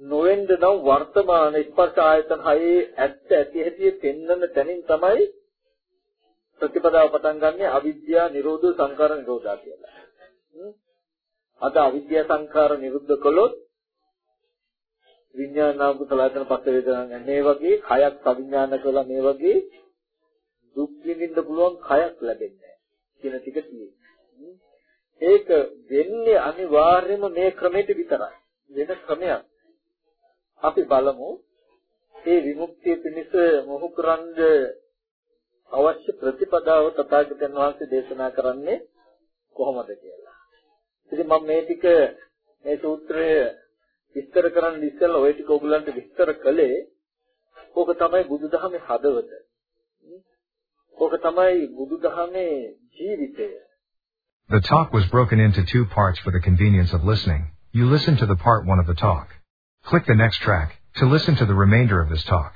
නොවෙන්න නම් වර්තමාන ස්පර්ශ ආයතන හයේ ඇත්ත ඇති හැටි පෙන්වන තැනින් තමයි ප්‍රතිපදාව පටන් ගන්නෙ අවිද්‍යාව නිරෝධ සංකාර නිරෝධා කියලා. අද අවිද්‍යා සංඛාර නිරුද්ධ කළොත් විඥානාම කුසලයන් පස්ස වේදනා මේ වගේ කයක් අවිඥාන කළා මේ වගේ දුක් විඳින්න පුළුවන් කයක් ලැබෙන්නේ කියන ටික තියෙනවා. ඒක වෙන්නේ අනිවාර්යයෙන්ම මේ ක්‍රමයට විතරයි. වෙන ක්‍රමයක්. අපි බලමු මේ විමුක්තිය පිණිස මොහු කරන්ද අවශ්‍ය ප්‍රතිපදාව තථාගතයන් වහන්සේ දේශනා කරන්නේ කොහොමද කියලා. ඉතින් මම මේ ටික මේ සූත්‍රය විස්තර කරන්න ඉස්සෙල්ලා ওই ටික ඔයගලන්ට විස්තර කළේ ඕක තමයි බුදුදහමේ හදවත. ඕක තමයි බුදුදහමේ ජීවිතය. The talk was broken into two parts for the convenience of listening. You listen to the part one of the talk. Click the next track to listen to the remainder of this talk.